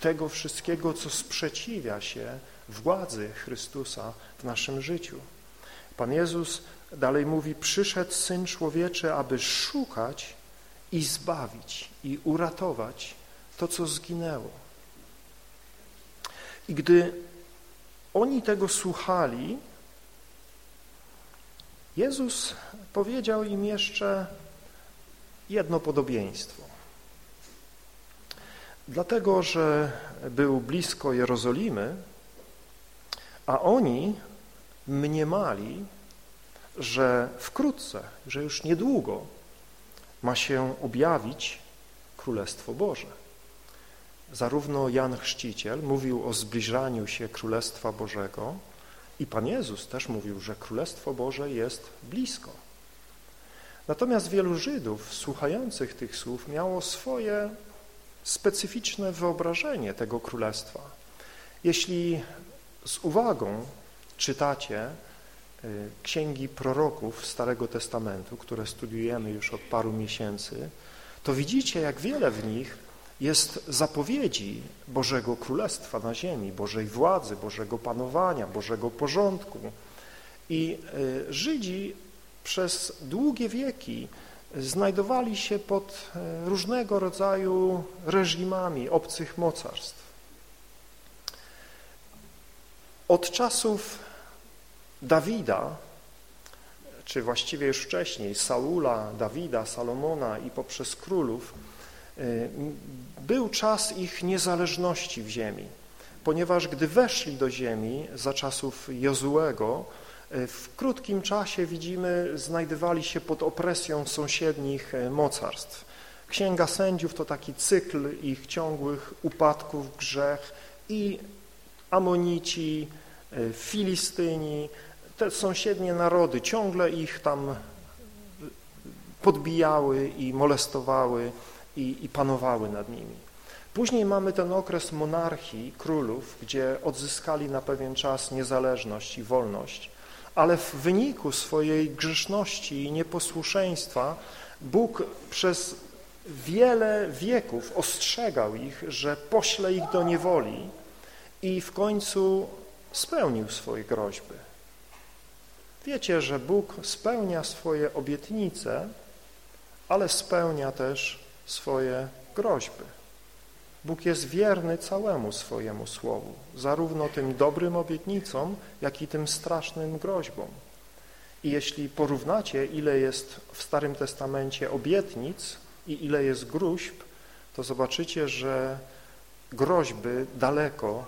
tego wszystkiego, co sprzeciwia się władzy Chrystusa w naszym życiu. Pan Jezus dalej mówi, przyszedł Syn Człowieczy, aby szukać i zbawić i uratować to, co zginęło. I gdy oni tego słuchali, Jezus powiedział im jeszcze jedno podobieństwo. Dlatego, że był blisko Jerozolimy, a oni mniemali, że wkrótce, że już niedługo ma się objawić Królestwo Boże. Zarówno Jan Chrzciciel mówił o zbliżaniu się Królestwa Bożego i Pan Jezus też mówił, że Królestwo Boże jest blisko. Natomiast wielu Żydów słuchających tych słów miało swoje specyficzne wyobrażenie tego Królestwa. Jeśli z uwagą czytacie y, księgi proroków Starego Testamentu, które studiujemy już od paru miesięcy, to widzicie, jak wiele w nich jest zapowiedzi Bożego Królestwa na ziemi, Bożej władzy, Bożego panowania, Bożego porządku. I y, Żydzi przez długie wieki znajdowali się pod y, różnego rodzaju reżimami obcych mocarstw. Od czasów Dawida, czy właściwie już wcześniej, Saula, Dawida, Salomona i poprzez królów, y, był czas ich niezależności w ziemi, ponieważ gdy weszli do ziemi za czasów Jozułego, w krótkim czasie, widzimy, znajdowali się pod opresją sąsiednich y, mocarstw. Księga Sędziów to taki cykl ich ciągłych upadków, grzech i Amonici, e, Filistyni, te sąsiednie narody ciągle ich tam podbijały i molestowały i, i panowały nad nimi. Później mamy ten okres monarchii królów, gdzie odzyskali na pewien czas niezależność i wolność, ale w wyniku swojej grzeszności i nieposłuszeństwa Bóg przez wiele wieków ostrzegał ich, że pośle ich do niewoli, i w końcu spełnił swoje groźby. Wiecie, że Bóg spełnia swoje obietnice, ale spełnia też swoje groźby. Bóg jest wierny całemu swojemu słowu, zarówno tym dobrym obietnicom, jak i tym strasznym groźbom. I jeśli porównacie, ile jest w Starym Testamencie obietnic i ile jest gruźb, to zobaczycie, że groźby daleko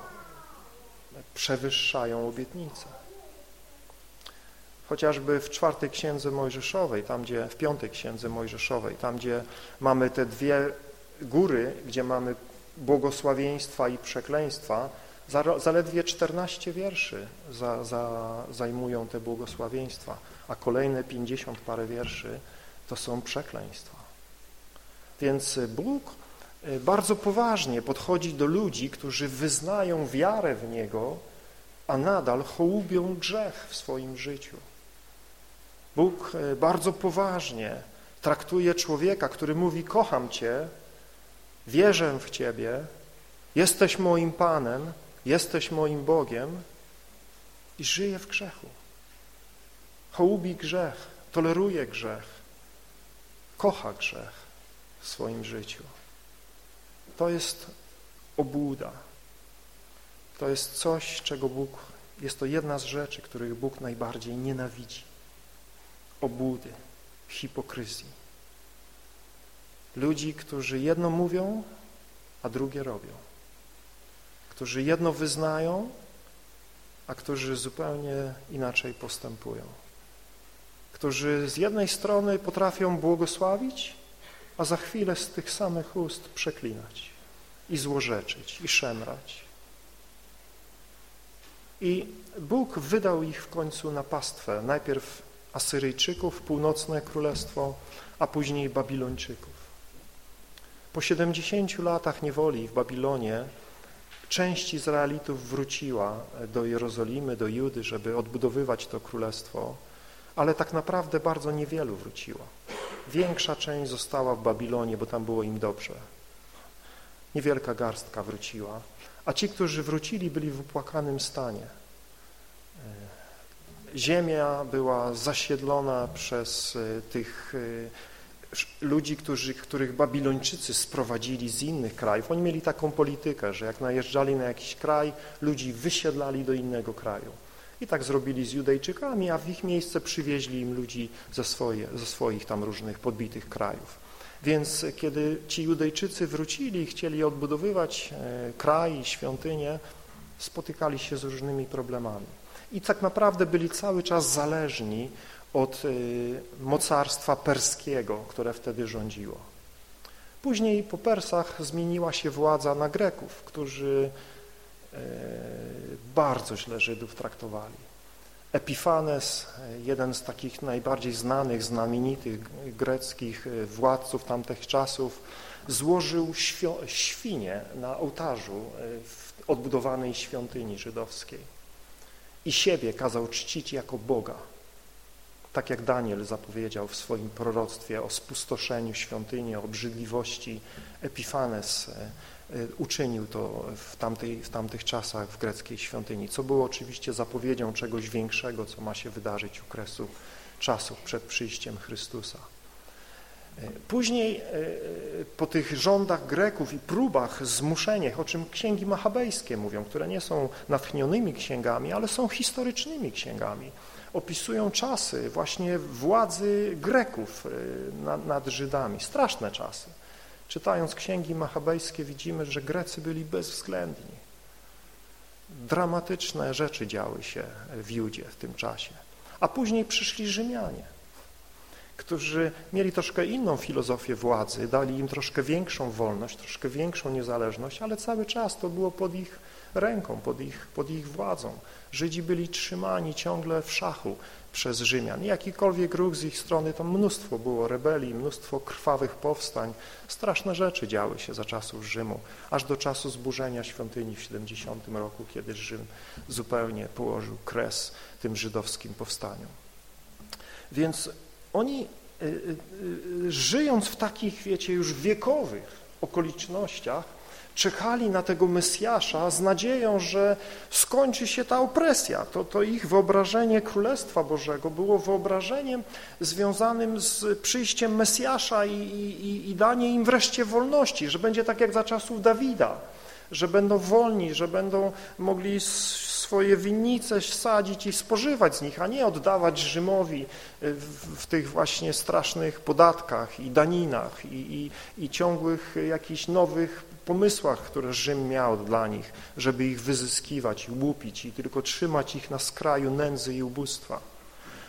przewyższają obietnice. Chociażby w czwartej księdze Mojżeszowej, tam gdzie, w piątej księdze Mojżeszowej, tam gdzie mamy te dwie góry, gdzie mamy błogosławieństwa i przekleństwa, zaledwie 14 wierszy za, za, zajmują te błogosławieństwa, a kolejne 50 parę wierszy to są przekleństwa. Więc Bóg E, bardzo poważnie podchodzi do ludzi, którzy wyznają wiarę w Niego, a nadal hołubią grzech w swoim życiu. Bóg e, bardzo poważnie traktuje człowieka, który mówi kocham Cię, wierzę w Ciebie, jesteś moim Panem, jesteś moim Bogiem i żyje w grzechu. Hołubi grzech, toleruje grzech, kocha grzech w swoim życiu to jest obłuda. To jest coś, czego Bóg, jest to jedna z rzeczy, których Bóg najbardziej nienawidzi. Obłudy, hipokryzji. Ludzi, którzy jedno mówią, a drugie robią. Którzy jedno wyznają, a którzy zupełnie inaczej postępują. Którzy z jednej strony potrafią błogosławić, a za chwilę z tych samych ust przeklinać i złorzeczyć i szemrać. I Bóg wydał ich w końcu na pastwę, najpierw Asyryjczyków, północne królestwo, a później Babilończyków. Po 70 latach niewoli w Babilonie część Izraelitów wróciła do Jerozolimy, do Judy, żeby odbudowywać to królestwo, ale tak naprawdę bardzo niewielu wróciło. Większa część została w Babilonie, bo tam było im dobrze. Niewielka garstka wróciła, a ci, którzy wrócili, byli w upłakanym stanie. Ziemia była zasiedlona przez e, tych e, ludzi, którzy, których Babilończycy sprowadzili z innych krajów. Oni mieli taką politykę, że jak najeżdżali na jakiś kraj, ludzi wysiedlali do innego kraju. I tak zrobili z Judejczykami, a w ich miejsce przywieźli im ludzi ze, swoje, ze swoich tam różnych podbitych krajów. Więc kiedy ci Judejczycy wrócili i chcieli odbudowywać e, kraj i świątynię, spotykali się z różnymi problemami. I tak naprawdę byli cały czas zależni od e, mocarstwa perskiego, które wtedy rządziło. Później po Persach zmieniła się władza na Greków, którzy e, bardzo źle Żydów traktowali. Epifanes, jeden z takich najbardziej znanych, znamienitych greckich e, władców tamtych czasów, złożył świnie na ołtarzu e, w odbudowanej świątyni żydowskiej i siebie kazał czcić jako Boga tak jak Daniel zapowiedział w swoim proroctwie o spustoszeniu świątyni, o obrzydliwości, Epifanes e, e, uczynił to w, tamtej, w tamtych czasach w greckiej świątyni, co było oczywiście zapowiedzią czegoś większego, co ma się wydarzyć u kresu czasów przed przyjściem Chrystusa. E, później po tych rządach Greków i próbach zmuszeniach, o czym księgi machabejskie mówią, które nie są natchnionymi księgami, ale są historycznymi księgami, opisują czasy właśnie władzy Greków y, nad, Żydami. Straszne czasy. Czytając księgi machabejskie widzimy, że Grecy byli bezwzględni. Dramatyczne rzeczy działy się w Judzie w tym czasie. A później przyszli Rzymianie, którzy mieli troszkę inną filozofię władzy, dali im troszkę większą wolność, troszkę większą niezależność, ale cały czas to było pod ich ręką, pod ich, pod ich władzą. Żydzi byli trzymani ciągle w szachu przez Rzymian. Jakikolwiek ruch z ich strony, tam mnóstwo było rebelii, mnóstwo krwawych powstań. Straszne rzeczy działy się za czasów Rzymu, aż do czasu zburzenia świątyni w 70 roku, kiedy Rzym zupełnie położył kres tym żydowskim powstaniom. Więc oni y, y, y, żyjąc w takich, wiecie, już wiekowych okolicznościach, czekali na tego Mesjasza z nadzieją, że skończy się ta opresja. To, to ich wyobrażenie Królestwa Bożego było wyobrażeniem związanym z przyjściem Mesjasza i, i, i danie im wreszcie wolności, że będzie tak jak za czasów Dawida, że będą wolni, że będą mogli swoje winnice sadzić i spożywać z nich, a nie oddawać Rzymowi w, w tych właśnie strasznych podatkach i daninach i, i, i ciągłych jakichś nowych pomysłach, które Rzym miał dla nich, żeby ich wyzyskiwać i łupić i tylko trzymać ich na skraju nędzy i ubóstwa.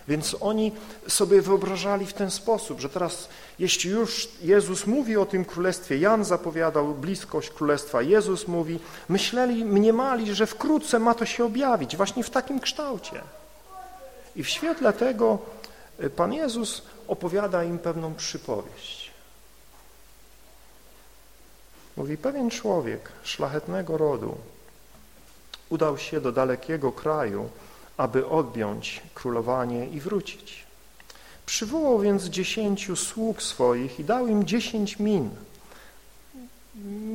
Więc oni sobie wyobrażali w ten sposób, że teraz, jeśli już Jezus mówi o tym królestwie, Jan zapowiadał bliskość królestwa, Jezus mówi, myśleli, mniemali, że wkrótce ma to się objawić, właśnie w takim kształcie. I w świetle tego y, Pan Jezus opowiada im pewną przypowieść. Mówi, pewien człowiek szlachetnego rodu udał się do dalekiego kraju, aby odjąć królowanie i wrócić. Przywołał więc dziesięciu sług swoich i dał im dziesięć min.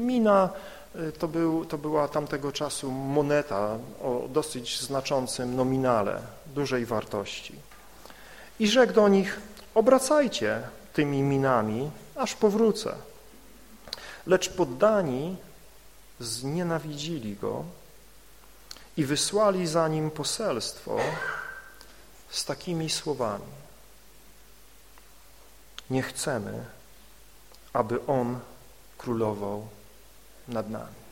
Mina y, to, był, to była tamtego czasu moneta o dosyć znaczącym nominale, dużej wartości. I rzekł do nich, obracajcie tymi minami, aż powrócę. Lecz poddani znienawidzili go i wysłali za nim poselstwo z takimi słowami. Nie chcemy, aby on królował nad nami.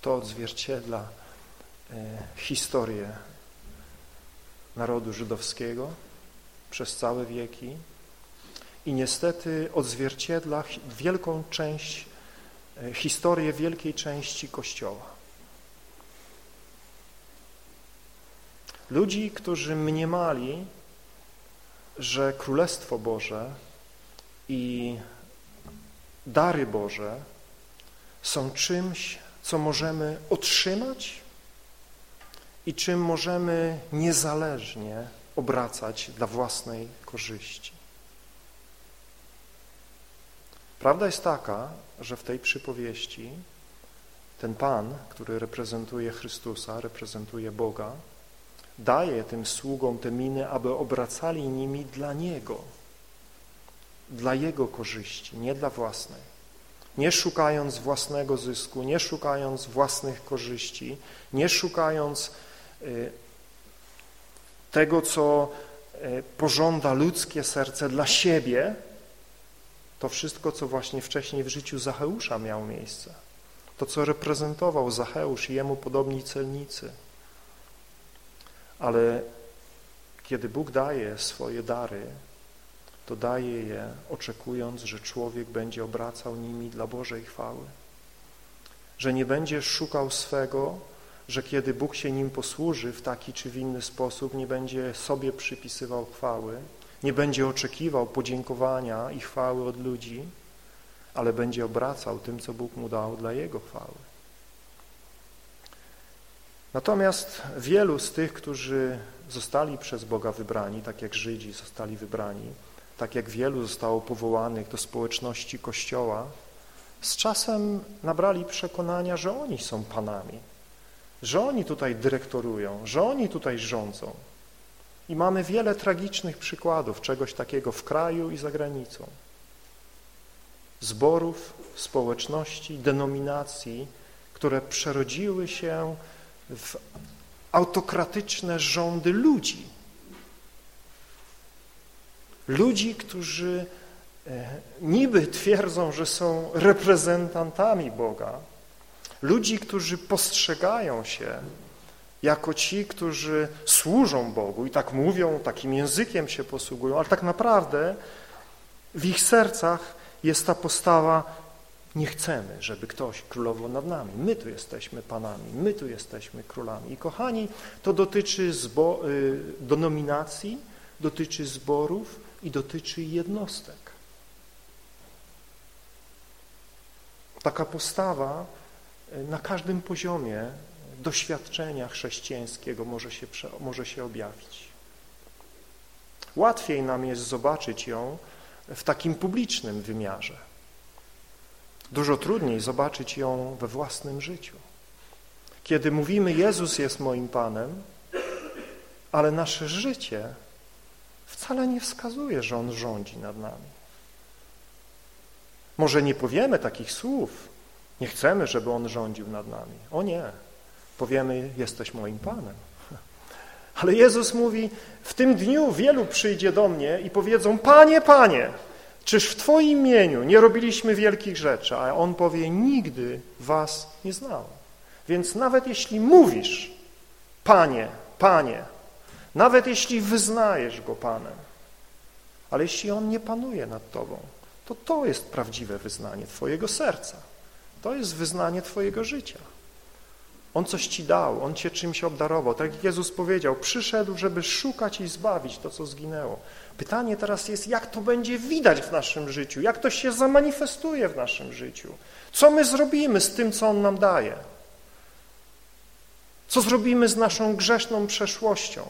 To odzwierciedla e, historię narodu żydowskiego przez całe wieki, i niestety odzwierciedla wielką część, e, historię wielkiej części Kościoła. Ludzi, którzy mniemali, że Królestwo Boże i dary Boże są czymś, co możemy otrzymać i czym możemy niezależnie obracać dla własnej korzyści. Prawda jest taka, że w tej przypowieści ten Pan, który reprezentuje Chrystusa, reprezentuje Boga, daje tym sługom te miny, aby obracali nimi dla Niego, dla Jego korzyści, nie dla własnej. Nie szukając własnego zysku, nie szukając własnych korzyści, nie szukając y, tego, co y, pożąda ludzkie serce dla siebie, to wszystko, co właśnie wcześniej w życiu Zacheusza miało miejsce. To, co reprezentował Zacheusz i jemu podobni celnicy. Ale kiedy Bóg daje swoje dary, to daje je oczekując, że człowiek będzie obracał nimi dla Bożej chwały. Że nie będzie szukał swego, że kiedy Bóg się nim posłuży w taki czy w inny sposób, nie będzie sobie przypisywał chwały, nie będzie oczekiwał podziękowania i chwały od ludzi, ale będzie obracał tym, co Bóg mu dał dla Jego chwały. Natomiast wielu z tych, którzy zostali przez Boga wybrani, tak jak Żydzi zostali wybrani, tak jak wielu zostało powołanych do społeczności Kościoła, z czasem nabrali przekonania, że oni są panami, że oni tutaj dyrektorują, że oni tutaj rządzą. I mamy wiele tragicznych przykładów czegoś takiego w kraju i za granicą. Zborów, społeczności, denominacji, które przerodziły się w autokratyczne rządy ludzi. Ludzi, którzy e, niby twierdzą, że są reprezentantami Boga, ludzi, którzy postrzegają się jako ci, którzy służą Bogu i tak mówią, takim językiem się posługują, ale tak naprawdę w ich sercach jest ta postawa nie chcemy, żeby ktoś królował nad nami. My tu jesteśmy panami, my tu jesteśmy królami. I kochani, to dotyczy zbo y, denominacji, dotyczy zborów i dotyczy jednostek. Taka postawa y, na każdym poziomie doświadczenia chrześcijańskiego może się, może się objawić. Łatwiej nam jest zobaczyć ją w takim publicznym wymiarze. Dużo trudniej zobaczyć ją we własnym życiu. Kiedy mówimy Jezus jest moim Panem, ale nasze życie wcale nie wskazuje, że On rządzi nad nami. Może nie powiemy takich słów, nie chcemy, żeby On rządził nad nami. O nie, powiemy, jesteś moim Panem. Ale Jezus mówi, w tym dniu wielu przyjdzie do mnie i powiedzą, Panie, Panie, czyż w Twoim imieniu nie robiliśmy wielkich rzeczy? A On powie, nigdy Was nie znał. Więc nawet jeśli mówisz, Panie, Panie, nawet jeśli wyznajesz Go Panem, ale jeśli On nie panuje nad Tobą, to to jest prawdziwe wyznanie Twojego serca. To jest wyznanie Twojego życia. On coś Ci dał, On Cię czymś obdarował. Tak jak Jezus powiedział, przyszedł, żeby szukać i zbawić to, co zginęło. Pytanie teraz jest, jak to będzie widać w naszym życiu, jak to się zamanifestuje w naszym życiu. Co my zrobimy z tym, co On nam daje? Co zrobimy z naszą grzeszną przeszłością?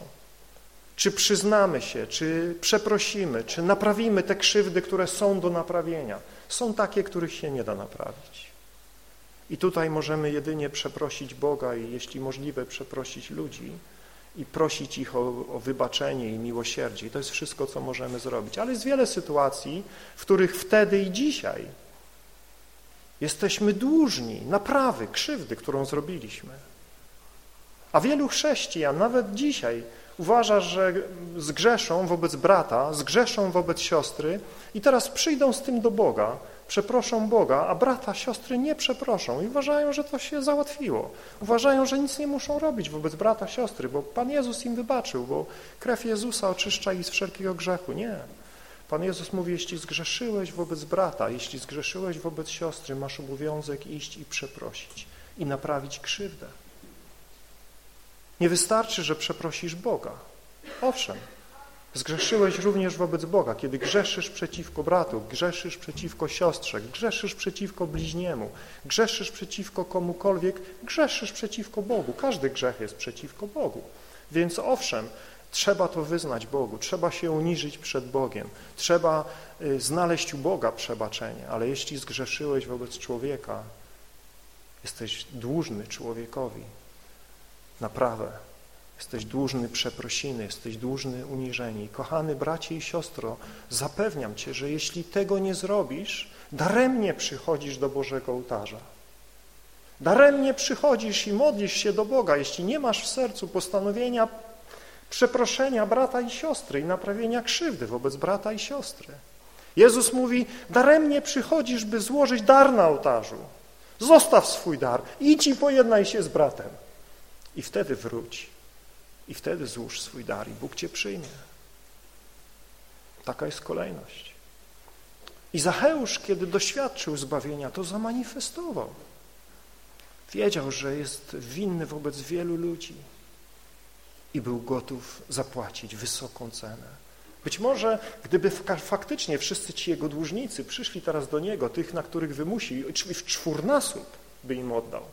Czy przyznamy się, czy przeprosimy, czy naprawimy te krzywdy, które są do naprawienia? Są takie, których się nie da naprawić. I tutaj możemy jedynie przeprosić Boga i jeśli możliwe przeprosić ludzi i prosić ich o, o wybaczenie i miłosierdzie. I to jest wszystko, co możemy zrobić. Ale jest wiele sytuacji, w których wtedy i dzisiaj jesteśmy dłużni naprawy, krzywdy, którą zrobiliśmy. A wielu chrześcijan, nawet dzisiaj, uważa, że zgrzeszą wobec brata, zgrzeszą wobec siostry i teraz przyjdą z tym do Boga przeproszą Boga, a brata, siostry nie przeproszą i uważają, że to się załatwiło. Uważają, że nic nie muszą robić wobec brata, siostry, bo Pan Jezus im wybaczył, bo krew Jezusa oczyszcza ich z wszelkiego grzechu. Nie. Pan Jezus mówi, jeśli zgrzeszyłeś wobec brata, jeśli zgrzeszyłeś wobec siostry, masz obowiązek iść i przeprosić i naprawić krzywdę. Nie wystarczy, że przeprosisz Boga. Owszem, Zgrzeszyłeś również wobec Boga, kiedy grzeszysz przeciwko bratu, grzeszysz przeciwko siostrze, grzeszysz przeciwko bliźniemu, grzeszysz przeciwko komukolwiek, grzeszysz przeciwko Bogu. Każdy grzech jest przeciwko Bogu. Więc owszem, trzeba to wyznać Bogu, trzeba się uniżyć przed Bogiem, trzeba y, znaleźć u Boga przebaczenie, ale jeśli zgrzeszyłeś wobec człowieka, jesteś dłużny człowiekowi naprawę, Jesteś dłużny przeprosiny, jesteś dłużny uniżeni. Kochany bracie i siostro, zapewniam Cię, że jeśli tego nie zrobisz, daremnie przychodzisz do Bożego ołtarza. Daremnie przychodzisz i modlisz się do Boga, jeśli nie masz w sercu postanowienia przeproszenia brata i siostry i naprawienia krzywdy wobec brata i siostry. Jezus mówi, daremnie przychodzisz, by złożyć dar na ołtarzu. Zostaw swój dar, idź i pojednaj się z bratem. I wtedy wróć. I wtedy złóż swój dar i Bóg cię przyjmie. Taka jest kolejność. I Zacheusz, kiedy doświadczył zbawienia, to zamanifestował. Wiedział, że jest winny wobec wielu ludzi i był gotów zapłacić wysoką cenę. Być może, gdyby faktycznie wszyscy ci jego dłużnicy przyszli teraz do niego, tych, na których wymusi, w czwórnasób by im oddał,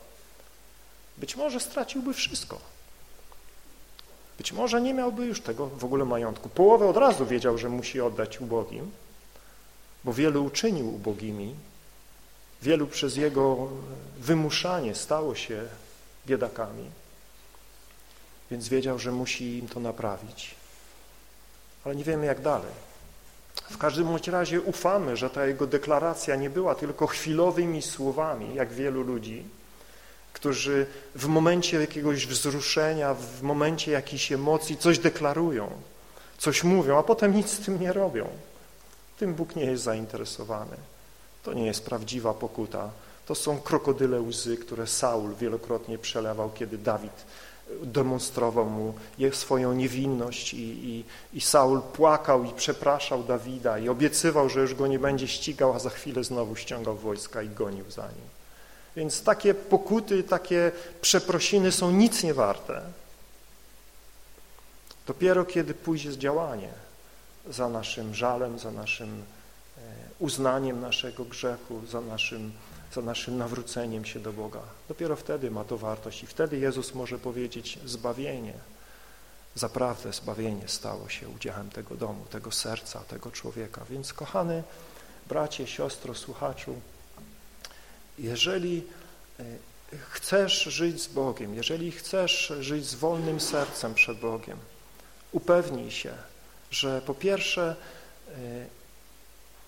być może straciłby wszystko. Być może nie miałby już tego w ogóle majątku. Połowę od razu wiedział, że musi oddać ubogim, bo wielu uczynił ubogimi, wielu przez jego wymuszanie stało się biedakami, więc wiedział, że musi im to naprawić. Ale nie wiemy jak dalej. W każdym bądź razie ufamy, że ta jego deklaracja nie była tylko chwilowymi słowami, jak wielu ludzi, którzy w momencie jakiegoś wzruszenia, w momencie jakiejś emocji coś deklarują, coś mówią, a potem nic z tym nie robią. Tym Bóg nie jest zainteresowany. To nie jest prawdziwa pokuta. To są krokodyle łzy, które Saul wielokrotnie przelewał, kiedy Dawid demonstrował mu swoją niewinność i, i, i Saul płakał i przepraszał Dawida i obiecywał, że już go nie będzie ścigał, a za chwilę znowu ściągał wojska i gonił za nim. Więc takie pokuty, takie przeprosiny są nic nie warte. Dopiero kiedy pójdzie działanie za naszym żalem, za naszym e, uznaniem naszego grzechu, za naszym, za naszym nawróceniem się do Boga. Dopiero wtedy ma to wartość i wtedy Jezus może powiedzieć zbawienie. Zaprawdę zbawienie stało się udziałem tego domu, tego serca, tego człowieka. Więc kochany bracie, siostro, słuchaczu, jeżeli e, chcesz żyć z Bogiem, jeżeli chcesz żyć z wolnym sercem przed Bogiem, upewnij się, że po pierwsze e,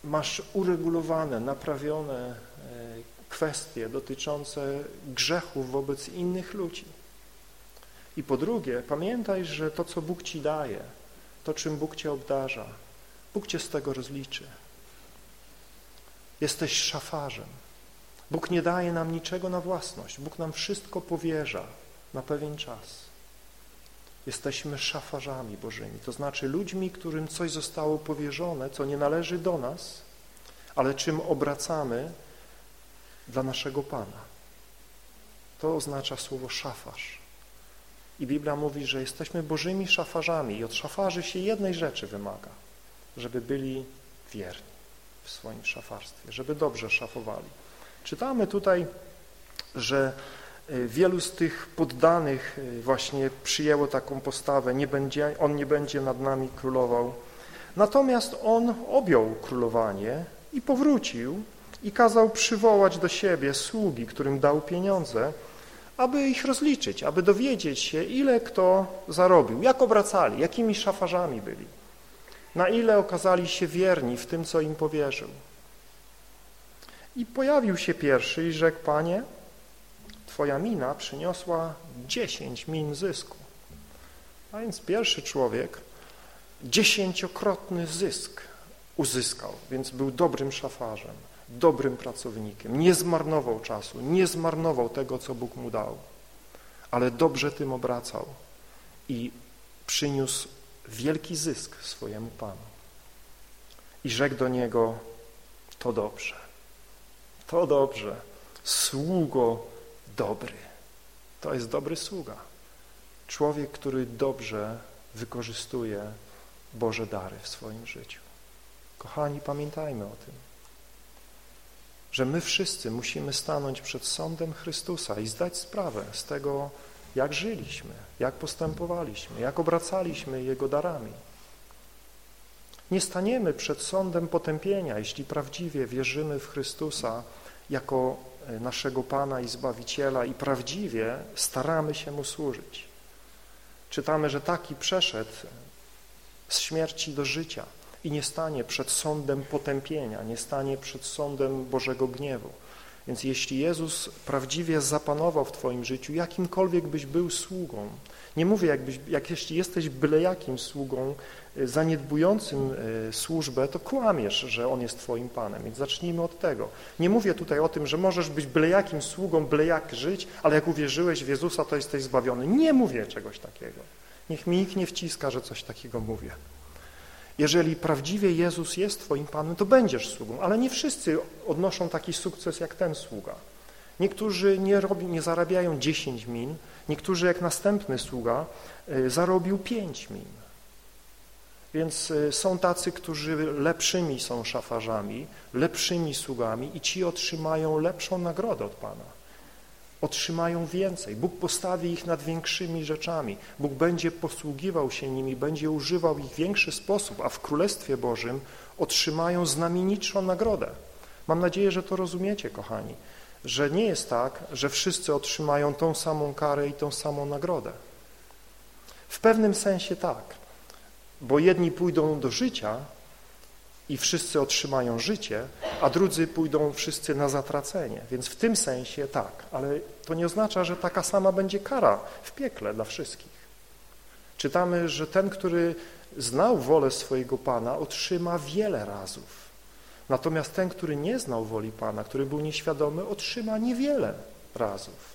masz uregulowane, naprawione e, kwestie dotyczące grzechów wobec innych ludzi. I po drugie, pamiętaj, że to, co Bóg ci daje, to, czym Bóg cię obdarza, Bóg cię z tego rozliczy. Jesteś szafarzem. Bóg nie daje nam niczego na własność. Bóg nam wszystko powierza na pewien czas. Jesteśmy szafarzami Bożymi, to znaczy ludźmi, którym coś zostało powierzone, co nie należy do nas, ale czym obracamy dla naszego Pana. To oznacza słowo szafarz. I Biblia mówi, że jesteśmy Bożymi szafarzami i od szafarzy się jednej rzeczy wymaga, żeby byli wierni w swoim szafarstwie, żeby dobrze szafowali. Czytamy tutaj, że e, wielu z tych poddanych e, właśnie przyjęło taką postawę, nie będzie, on nie będzie nad nami królował. Natomiast on objął królowanie i powrócił i kazał przywołać do siebie sługi, którym dał pieniądze, aby ich rozliczyć, aby dowiedzieć się, ile kto zarobił, jak obracali, jakimi szafarzami byli, na ile okazali się wierni w tym, co im powierzył. I pojawił się pierwszy i rzekł, Panie, Twoja mina przyniosła dziesięć min zysku. A więc pierwszy człowiek dziesięciokrotny zysk uzyskał, więc był dobrym szafarzem, dobrym pracownikiem, nie zmarnował czasu, nie zmarnował tego, co Bóg mu dał, ale dobrze tym obracał i przyniósł wielki zysk swojemu Panu. I rzekł do niego, to dobrze. To dobrze. Sługo dobry. To jest dobry sługa. Człowiek, który dobrze wykorzystuje Boże dary w swoim życiu. Kochani, pamiętajmy o tym, że my wszyscy musimy stanąć przed sądem Chrystusa i zdać sprawę z tego, jak żyliśmy, jak postępowaliśmy, jak obracaliśmy Jego darami. Nie staniemy przed sądem potępienia, jeśli prawdziwie wierzymy w Chrystusa jako e, naszego Pana i Zbawiciela i prawdziwie staramy się Mu służyć. Czytamy, że taki przeszedł z śmierci do życia i nie stanie przed sądem potępienia, nie stanie przed sądem Bożego gniewu. Więc jeśli Jezus prawdziwie zapanował w Twoim życiu, jakimkolwiek byś był sługą, nie mówię, jakbyś, jak jeśli jesteś byle jakim sługą, y, zaniedbującym y, służbę, to kłamiesz, że On jest Twoim Panem. Więc zacznijmy od tego. Nie mówię tutaj o tym, że możesz być byle jakim sługą, byle jak żyć, ale jak uwierzyłeś w Jezusa, to jesteś zbawiony. Nie mówię czegoś takiego. Niech mi nikt nie wciska, że coś takiego mówię. Jeżeli prawdziwie Jezus jest Twoim Panem, to będziesz sługą, ale nie wszyscy odnoszą taki sukces jak ten sługa. Niektórzy nie, robi, nie zarabiają 10 min, niektórzy jak następny sługa y, zarobił 5 min. Więc y, są tacy, którzy lepszymi są szafarzami, lepszymi sługami i ci otrzymają lepszą nagrodę od Pana otrzymają więcej. Bóg postawi ich nad większymi rzeczami. Bóg będzie posługiwał się nimi, będzie używał ich w większy sposób, a w Królestwie Bożym otrzymają znamienitszą nagrodę. Mam nadzieję, że to rozumiecie, kochani, że nie jest tak, że wszyscy otrzymają tą samą karę i tą samą nagrodę. W pewnym sensie tak, bo jedni pójdą do życia, i wszyscy otrzymają życie, a drudzy pójdą wszyscy na zatracenie. Więc w tym sensie tak, ale to nie oznacza, że taka sama będzie kara w piekle dla wszystkich. Czytamy, że ten, który znał wolę swojego Pana, otrzyma wiele razów. Natomiast ten, który nie znał woli Pana, który był nieświadomy, otrzyma niewiele razów.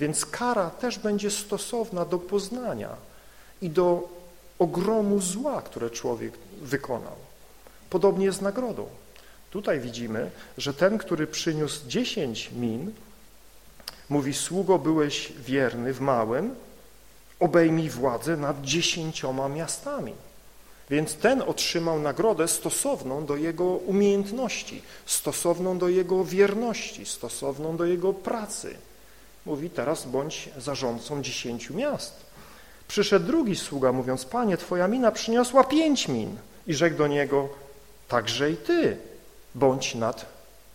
Więc kara też będzie stosowna do poznania i do ogromu zła, które człowiek wykonał. Podobnie z nagrodą. Tutaj widzimy, że ten, który przyniósł dziesięć min, mówi, sługo byłeś wierny w małym, obejmij władzę nad dziesięcioma miastami. Więc ten otrzymał nagrodę stosowną do jego umiejętności, stosowną do jego wierności, stosowną do jego pracy. Mówi, teraz bądź zarządcą dziesięciu miast. Przyszedł drugi sługa, mówiąc, panie, twoja mina przyniosła pięć min. I rzekł do niego, także i ty bądź nad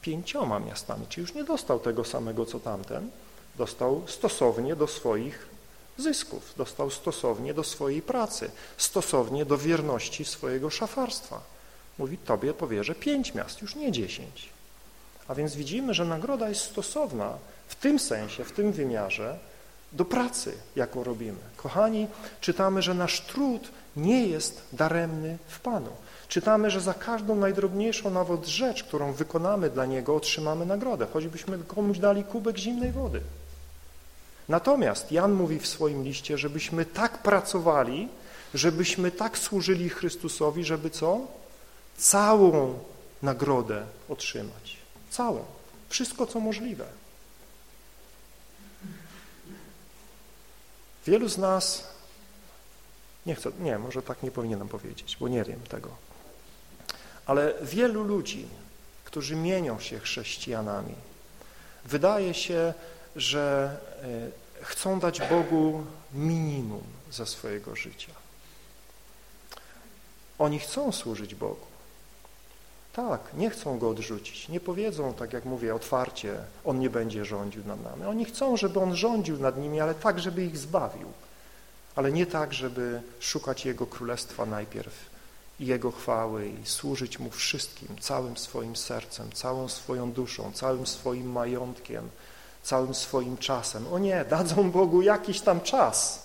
pięcioma miastami. Czy już nie dostał tego samego, co tamten? Dostał stosownie do swoich zysków, dostał stosownie do swojej pracy, stosownie do wierności swojego szafarstwa. Mówi, tobie powierzę pięć miast, już nie dziesięć. A więc widzimy, że nagroda jest stosowna w tym sensie, w tym wymiarze do pracy, jaką robimy. Kochani, czytamy, że nasz trud nie jest daremny w Panu czytamy, że za każdą najdrobniejszą nawet rzecz, którą wykonamy dla Niego, otrzymamy nagrodę, choćbyśmy komuś dali kubek zimnej wody. Natomiast Jan mówi w swoim liście, żebyśmy tak pracowali, żebyśmy tak służyli Chrystusowi, żeby co? Całą nagrodę otrzymać. Całą. Wszystko, co możliwe. Wielu z nas, nie chcę, nie, może tak nie powinienem powiedzieć, bo nie wiem tego. Ale wielu ludzi, którzy mienią się chrześcijanami, wydaje się, że e, chcą dać Bogu minimum ze swojego życia. Oni chcą służyć Bogu. Tak, nie chcą Go odrzucić. Nie powiedzą, tak jak mówię, otwarcie, On nie będzie rządził nad nami. Oni chcą, żeby On rządził nad nimi, ale tak, żeby ich zbawił. Ale nie tak, żeby szukać Jego Królestwa najpierw i Jego chwały i służyć Mu wszystkim, całym swoim sercem, całą swoją duszą, całym swoim majątkiem, całym swoim czasem. O nie, dadzą Bogu jakiś tam czas,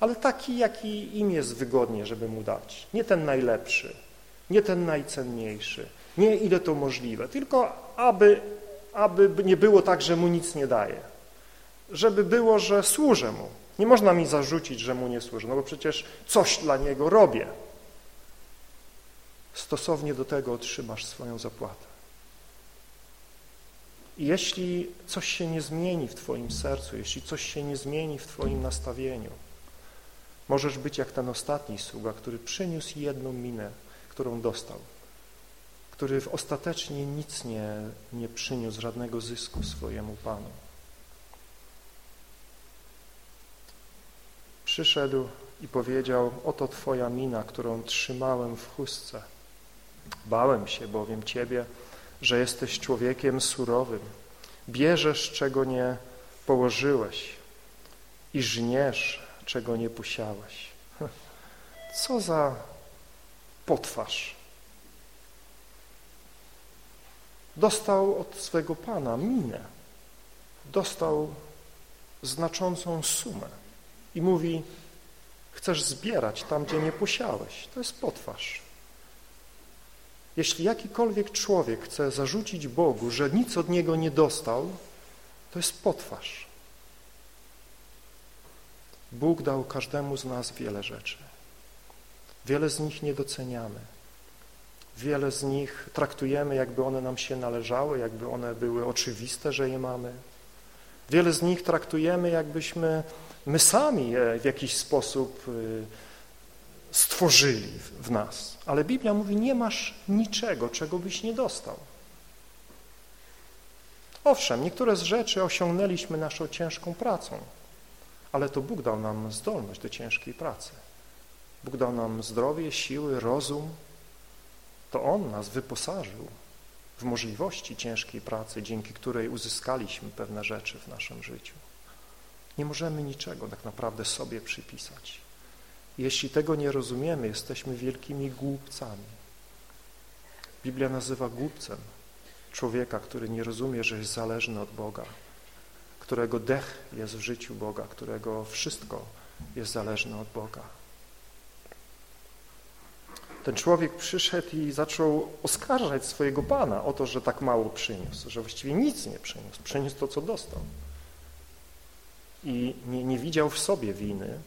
ale taki, jaki im jest wygodnie, żeby Mu dać. Nie ten najlepszy, nie ten najcenniejszy, nie ile to możliwe, tylko aby, aby nie było tak, że Mu nic nie daje. Żeby było, że służę Mu. Nie można mi zarzucić, że Mu nie służę, no bo przecież coś dla Niego robię stosownie do tego otrzymasz swoją zapłatę. Jeśli coś się nie zmieni w Twoim sercu, jeśli coś się nie zmieni w Twoim nastawieniu, możesz być jak ten ostatni sługa, który przyniósł jedną minę, którą dostał, który w ostatecznie nic nie, nie przyniósł, żadnego zysku swojemu Panu. Przyszedł i powiedział, oto Twoja mina, którą trzymałem w chustce. Bałem się bowiem Ciebie, że jesteś człowiekiem surowym. Bierzesz, czego nie położyłeś i żniesz, czego nie posiałeś. Co za potwarz. Dostał od swego Pana minę. Dostał znaczącą sumę. I mówi, chcesz zbierać tam, gdzie nie posiałeś. To jest potwarz. Jeśli jakikolwiek człowiek chce zarzucić Bogu, że nic od Niego nie dostał, to jest potwarz. Bóg dał każdemu z nas wiele rzeczy. Wiele z nich nie doceniamy. Wiele z nich traktujemy, jakby one nam się należały, jakby one były oczywiste, że je mamy. Wiele z nich traktujemy, jakbyśmy my sami je w jakiś sposób y, stworzyli w nas. Ale Biblia mówi, nie masz niczego, czego byś nie dostał. Owszem, niektóre z rzeczy osiągnęliśmy naszą ciężką pracą, ale to Bóg dał nam zdolność do ciężkiej pracy. Bóg dał nam zdrowie, siły, rozum. To On nas wyposażył w możliwości ciężkiej pracy, dzięki której uzyskaliśmy pewne rzeczy w naszym życiu. Nie możemy niczego tak naprawdę sobie przypisać. Jeśli tego nie rozumiemy, jesteśmy wielkimi głupcami. Biblia nazywa głupcem człowieka, który nie rozumie, że jest zależny od Boga, którego dech jest w życiu Boga, którego wszystko jest zależne od Boga. Ten człowiek przyszedł i zaczął oskarżać swojego Pana o to, że tak mało przyniósł, że właściwie nic nie przyniósł, przyniósł to, co dostał. I nie, nie widział w sobie winy.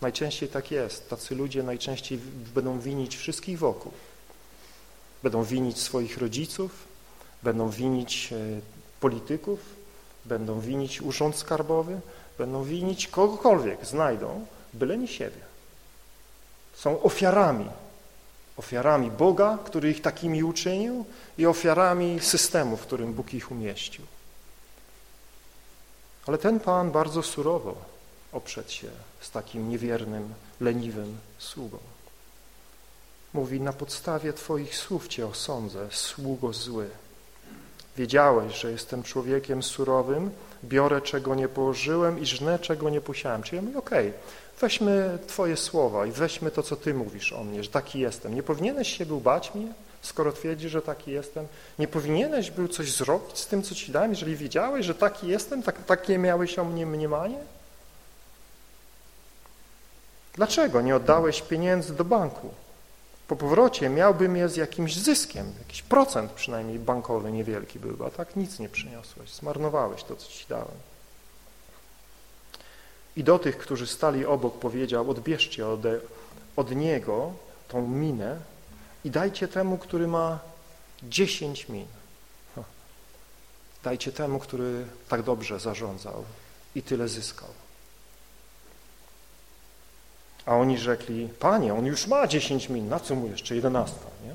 Najczęściej tak jest. Tacy ludzie najczęściej będą winić wszystkich wokół. Będą winić swoich rodziców, będą winić e, polityków, będą winić urząd skarbowy, będą winić kogokolwiek znajdą, byle nie siebie. Są ofiarami. Ofiarami Boga, który ich takimi uczynił i ofiarami systemu, w którym Bóg ich umieścił. Ale ten Pan bardzo surowo oprzeć się z takim niewiernym, leniwym sługą. Mówi, na podstawie Twoich słów Cię osądzę, sługo zły. Wiedziałeś, że jestem człowiekiem surowym, biorę czego nie położyłem i żnę czego nie posiałem. Czyli ja mówię, okej, okay, weźmy Twoje słowa i weźmy to, co Ty mówisz o mnie, że taki jestem. Nie powinieneś się był bać mnie, skoro twierdzisz, że taki jestem? Nie powinieneś był coś zrobić z tym, co Ci dałem, jeżeli wiedziałeś, że taki jestem, tak, takie miałeś o mnie mniemanie? Dlaczego nie oddałeś pieniędzy do banku? Po powrocie miałbym je z jakimś zyskiem, jakiś procent przynajmniej bankowy niewielki był, a tak nic nie przyniosłeś, zmarnowałeś to, co ci dałem. I do tych, którzy stali obok powiedział, odbierzcie od, od niego tą minę i dajcie temu, który ma dziesięć min. Dajcie temu, który tak dobrze zarządzał i tyle zyskał. A oni rzekli, panie, on już ma dziesięć min, na co mu jeszcze jedenasta, nie?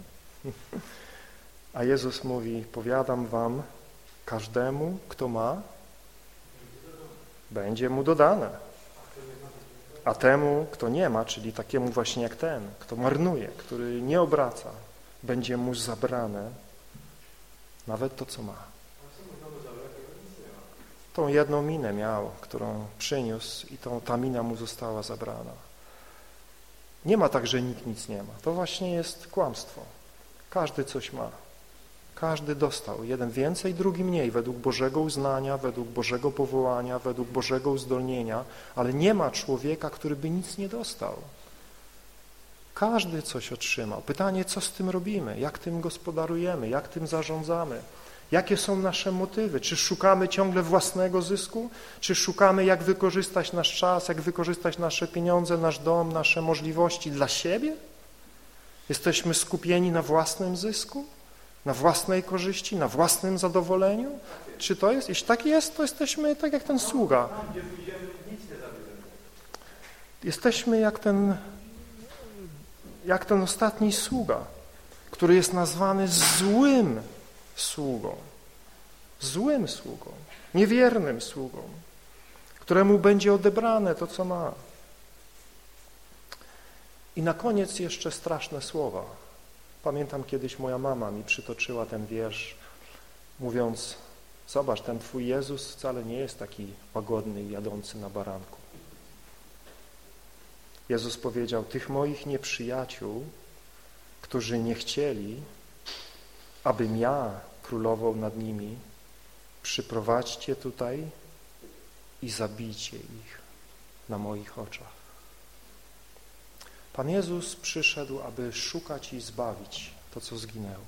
A Jezus mówi, powiadam wam, każdemu, kto ma, będzie mu dodane. A temu, kto nie ma, czyli takiemu właśnie jak ten, kto marnuje, który nie obraca, będzie mu zabrane nawet to, co ma. Tą jedną minę miał, którą przyniósł i tą, ta mina mu została zabrana. Nie ma tak, że nikt nic nie ma. To właśnie jest kłamstwo. Każdy coś ma. Każdy dostał. Jeden więcej, drugi mniej, według Bożego uznania, według Bożego powołania, według Bożego uzdolnienia, ale nie ma człowieka, który by nic nie dostał. Każdy coś otrzymał. Pytanie, co z tym robimy? Jak tym gospodarujemy? Jak tym zarządzamy? Jakie są nasze motywy? Czy szukamy ciągle własnego zysku? Czy szukamy, jak wykorzystać nasz czas, jak wykorzystać nasze pieniądze, nasz dom, nasze możliwości dla siebie? Jesteśmy skupieni na własnym zysku? Na własnej korzyści? Na własnym zadowoleniu? Czy to jest? Jeśli tak jest, to jesteśmy tak jak ten sługa. Jesteśmy jak ten, jak ten ostatni sługa, który jest nazwany złym sługą, złym sługą, niewiernym sługą, któremu będzie odebrane to, co ma. I na koniec jeszcze straszne słowa. Pamiętam kiedyś moja mama mi przytoczyła ten wiersz, mówiąc, zobacz, ten Twój Jezus wcale nie jest taki łagodny i jadący na baranku. Jezus powiedział, tych moich nieprzyjaciół, którzy nie chcieli, abym ja królował nad nimi, przyprowadźcie tutaj i zabijcie ich na moich oczach. Pan Jezus przyszedł, aby szukać i zbawić to, co zginęło.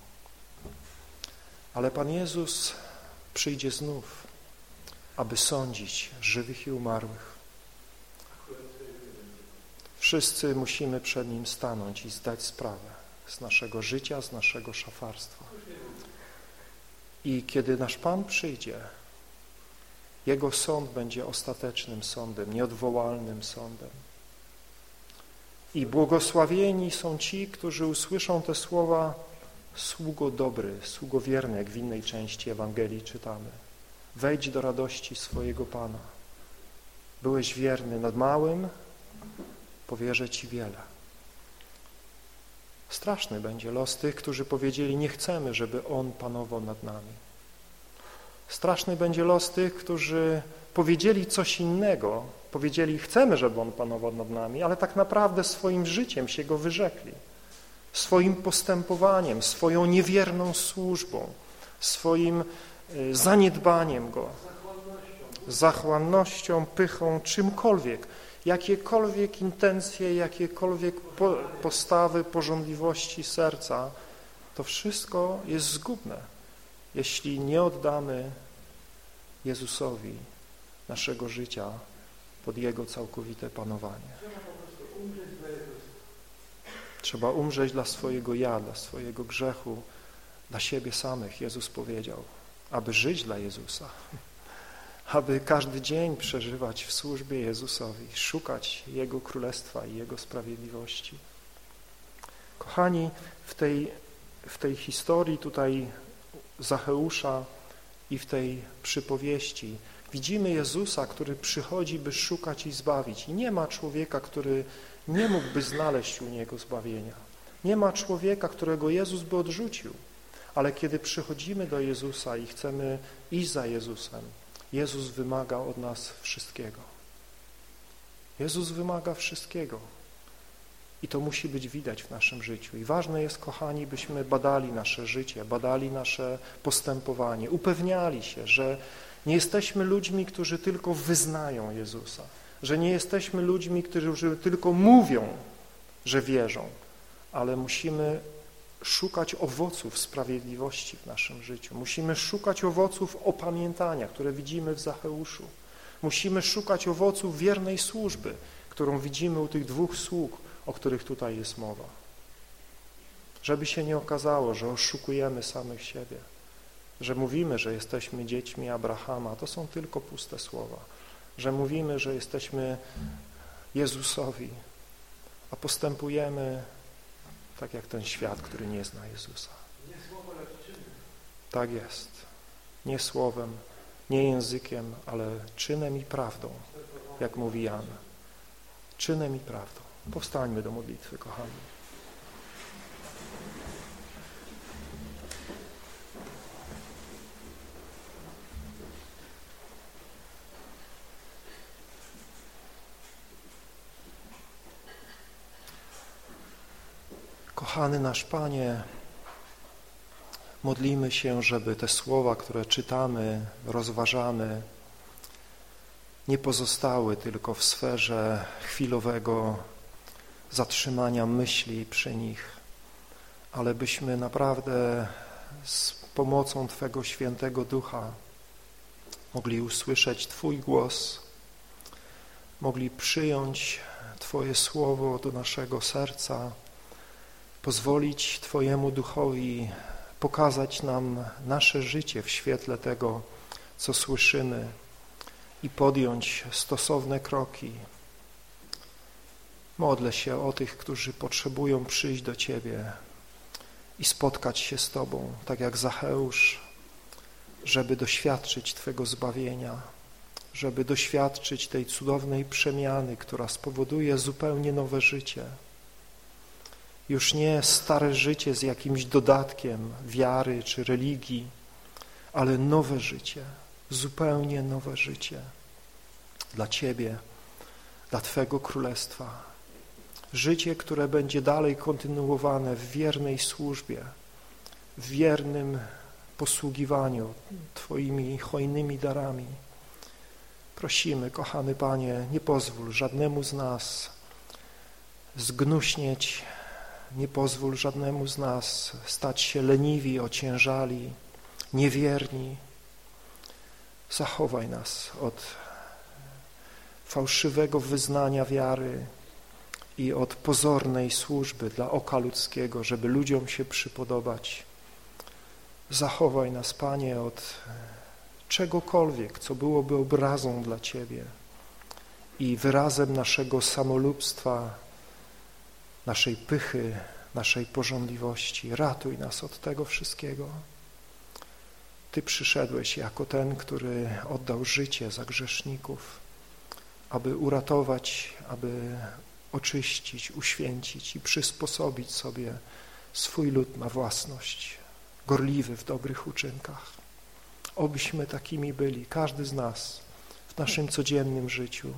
Ale Pan Jezus przyjdzie znów, aby sądzić żywych i umarłych. Wszyscy musimy przed Nim stanąć i zdać sprawę z naszego życia, z naszego szafarstwa. I kiedy nasz Pan przyjdzie, Jego sąd będzie ostatecznym sądem, nieodwołalnym sądem. I błogosławieni są ci, którzy usłyszą te słowa sługo dobry, sługo wierny, jak w innej części Ewangelii czytamy. Wejdź do radości swojego Pana. Byłeś wierny nad małym, powierzę Ci wiele. Straszny będzie los tych, którzy powiedzieli, nie chcemy, żeby On panował nad nami. Straszny będzie los tych, którzy powiedzieli coś innego, powiedzieli, chcemy, żeby On panował nad nami, ale tak naprawdę swoim życiem się Go wyrzekli, swoim postępowaniem, swoją niewierną służbą, swoim y, zaniedbaniem Go, zachłannością, pychą, czymkolwiek, jakiekolwiek intencje, jakiekolwiek postawy, porządliwości serca, to wszystko jest zgubne, jeśli nie oddamy Jezusowi naszego życia pod Jego całkowite panowanie. Trzeba umrzeć dla swojego ja, dla swojego grzechu, dla siebie samych, Jezus powiedział, aby żyć dla Jezusa, aby każdy dzień przeżywać w służbie Jezusowi, szukać Jego Królestwa i Jego sprawiedliwości. Kochani, w tej, w tej historii tutaj Zacheusza i w tej przypowieści Widzimy Jezusa, który przychodzi, by szukać i zbawić. I nie ma człowieka, który nie mógłby znaleźć u Niego zbawienia. Nie ma człowieka, którego Jezus by odrzucił. Ale kiedy przychodzimy do Jezusa i chcemy iść za Jezusem, Jezus wymaga od nas wszystkiego. Jezus wymaga wszystkiego. I to musi być widać w naszym życiu. I ważne jest, kochani, byśmy badali nasze życie, badali nasze postępowanie, upewniali się, że nie jesteśmy ludźmi, którzy tylko wyznają Jezusa, że nie jesteśmy ludźmi, którzy tylko mówią, że wierzą, ale musimy szukać owoców sprawiedliwości w naszym życiu. Musimy szukać owoców opamiętania, które widzimy w Zacheuszu. Musimy szukać owoców wiernej służby, którą widzimy u tych dwóch sług, o których tutaj jest mowa. Żeby się nie okazało, że oszukujemy samych siebie że mówimy, że jesteśmy dziećmi Abrahama, to są tylko puste słowa. Że mówimy, że jesteśmy Jezusowi, a postępujemy tak jak ten świat, który nie zna Jezusa. Tak jest. Nie słowem, nie językiem, ale czynem i prawdą, jak mówi Jan. Czynem i prawdą. Powstańmy do modlitwy, kochani. Kochany nasz Panie, modlimy się, żeby te słowa, które czytamy, rozważamy, nie pozostały tylko w sferze chwilowego zatrzymania myśli przy nich, ale byśmy naprawdę z pomocą Twego Świętego Ducha mogli usłyszeć Twój głos, mogli przyjąć Twoje słowo do naszego serca, pozwolić Twojemu Duchowi pokazać nam nasze życie w świetle tego, co słyszymy i podjąć stosowne kroki. Modlę się o tych, którzy potrzebują przyjść do Ciebie i spotkać się z Tobą, tak jak Zacheusz, żeby doświadczyć Twego zbawienia, żeby doświadczyć tej cudownej przemiany, która spowoduje zupełnie nowe życie. Już nie stare życie z jakimś dodatkiem wiary czy religii, ale nowe życie, zupełnie nowe życie dla Ciebie, dla Twego Królestwa. Życie, które będzie dalej kontynuowane w wiernej służbie, w wiernym posługiwaniu Twoimi hojnymi darami. Prosimy, kochany Panie, nie pozwól żadnemu z nas zgnuśnieć, nie pozwól żadnemu z nas stać się leniwi, ociężali, niewierni. Zachowaj nas od fałszywego wyznania wiary i od pozornej służby dla oka ludzkiego, żeby ludziom się przypodobać. Zachowaj nas, Panie, od czegokolwiek, co byłoby obrazą dla Ciebie i wyrazem naszego samolubstwa, naszej pychy, naszej porządliwości. Ratuj nas od tego wszystkiego. Ty przyszedłeś jako ten, który oddał życie za grzeszników, aby uratować, aby oczyścić, uświęcić i przysposobić sobie swój lud na własność, gorliwy w dobrych uczynkach. Obyśmy takimi byli, każdy z nas w naszym codziennym życiu,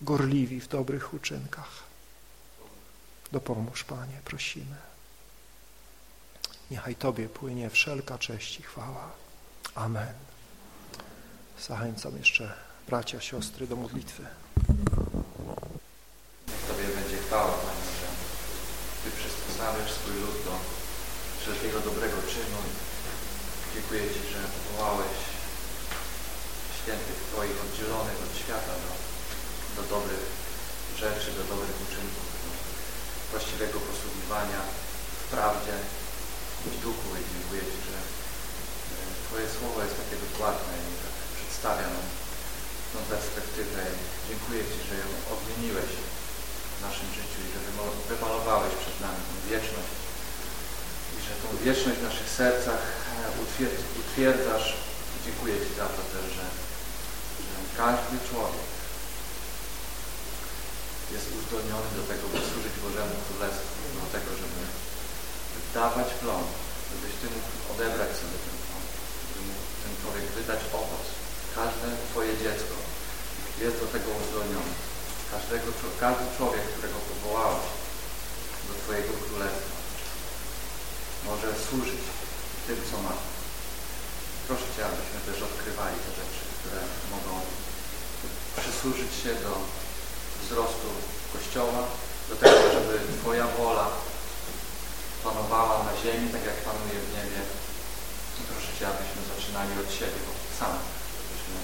gorliwi w dobrych uczynkach. Dopomóż, Panie, prosimy. Niechaj Tobie płynie wszelka cześć i chwała. Amen. Zachęcam jeszcze bracia, siostry do modlitwy. Niech Tobie będzie chwała, Panie, że Ty przystosowujesz swój lud do wszelkiego dobrego czynu. Dziękuję Ci, że powołałeś świętych Twoich oddzielonych od świata do, do dobrych rzeczy, do dobrych uczynków, właściwego posługiwania w prawdzie, w duchu i dziękuję Ci, że e, Twoje słowo jest takie dokładne i tak przedstawia nam tą perspektywę. Dziękuję Ci, że ją odmieniłeś w naszym życiu i że wymalowałeś przed nami tę wieczność i że tą wieczność w naszych sercach e, utwierdzasz. Dziękuję Ci za to też, że każdy człowiek jest uzdolniony do tego, by służyć Bożemu Królestwu, do tego, żeby dawać plon, żebyś Ty mógł odebrać sobie ten plon, żeby mógł ten człowiek wydać owoc. Każde Twoje dziecko jest do tego uzdolnione. Każdego, każdy człowiek, którego powołałeś do Twojego Królestwa, może służyć tym, co ma. Proszę Cię, abyśmy też odkrywali te rzeczy, które mogą przysłużyć się do wzrostu Kościoła, do tego, żeby Twoja wola panowała na ziemi, tak jak panuje w niebie. I proszę Cię, abyśmy zaczynali od siebie, od samych, żebyśmy,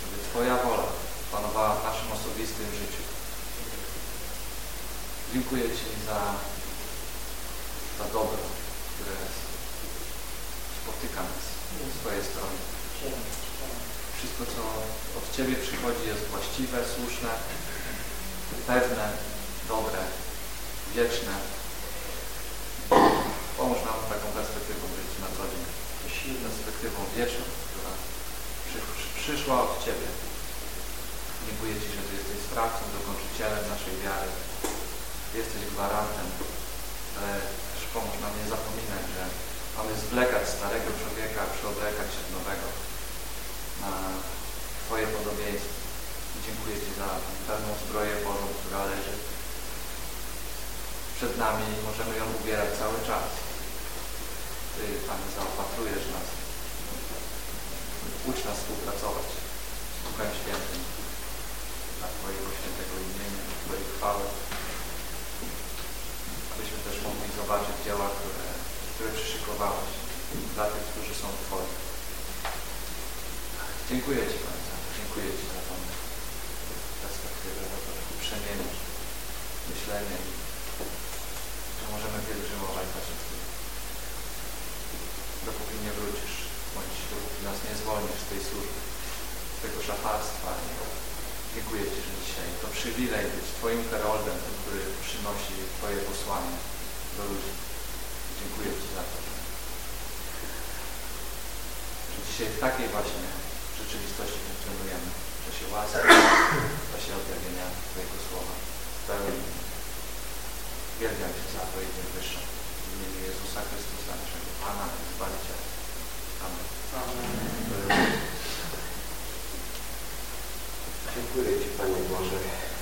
żeby Twoja wola panowała w naszym osobistym życiu. Dziękuję Ci za, za dobro, które spotyka nas z Twojej strony. Wszystko, co od Ciebie przychodzi, jest właściwe, słuszne, pewne, dobre, wieczne. Pomóż nam taką perspektywą być na co dzień. Perspektywą wieczną, która przy, przy, przyszła od Ciebie. Dziękuję Ci, że Ty jesteś sprawcą, dokończycielem naszej wiary. Jesteś gwarantem, ale też pomóż nam nie zapominać, że mamy zwlekać starego człowieka, przyoblekać się nowego Twoje podobieństwo. Dziękuję Ci za pewną zbroję Bożą, która leży przed nami i możemy ją ubierać cały czas. Ty, Panie, zaopatrujesz nas. Ucz nas współpracować z Duchem Świętym dla Twojego świętego imienia, Twojej chwały. Abyśmy też mogli zobaczyć dzieła, które, które przyszykowałeś dla tych, którzy są Twoi. Dziękuję Ci, to. Dziękuję Ci za tą perspektywę, za to, że Ty przemienisz myślenie że możemy pielgrzymować za wszystkim. Dopóki nie wrócisz, bądź dopóki nas nie zwolnisz z tej służby, z tego szafarstwa. Dziękuję Ci, że dzisiaj to przywilej być Twoim heroldem, tym, który przynosi Twoje posłanie do ludzi. Dziękuję Ci za to, że dzisiaj w takiej właśnie rzeczywistości funkcjonujemy, że się łaska, w czasie objawienia Twojego Słowa pełni Uwielbiam Cię za to i wyższe. W imieniu Jezusa Chrystusa, naszego Pana i Zbawiciela. Amen. Amen. Dziękuję Ci, Panie Boże,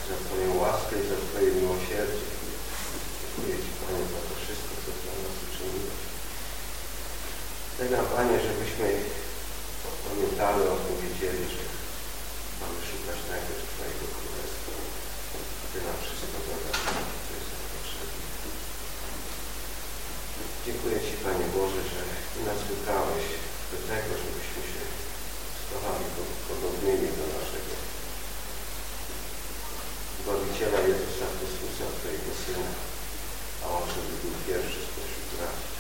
za Twoją łaskę i za Twoje miłosierdzie. Dziękuję Ci, Panie, za to wszystko, co dla nas uczyniłeś. Nam, Panie, żebyśmy pamiętali o tym, wiedzieli, że mamy szukać najpierw Twojego Królestwa. Ty nam wszystko dodasz, jest nam potrzebne. Dziękuję Ci, Panie Boże, że Ty nas wybrałeś do tego, żebyśmy się stawali podobnymi do naszego Zbawiciela Jezusa Chrystusa, Twojego Syna, a On, żeby był pierwszy spośród braci.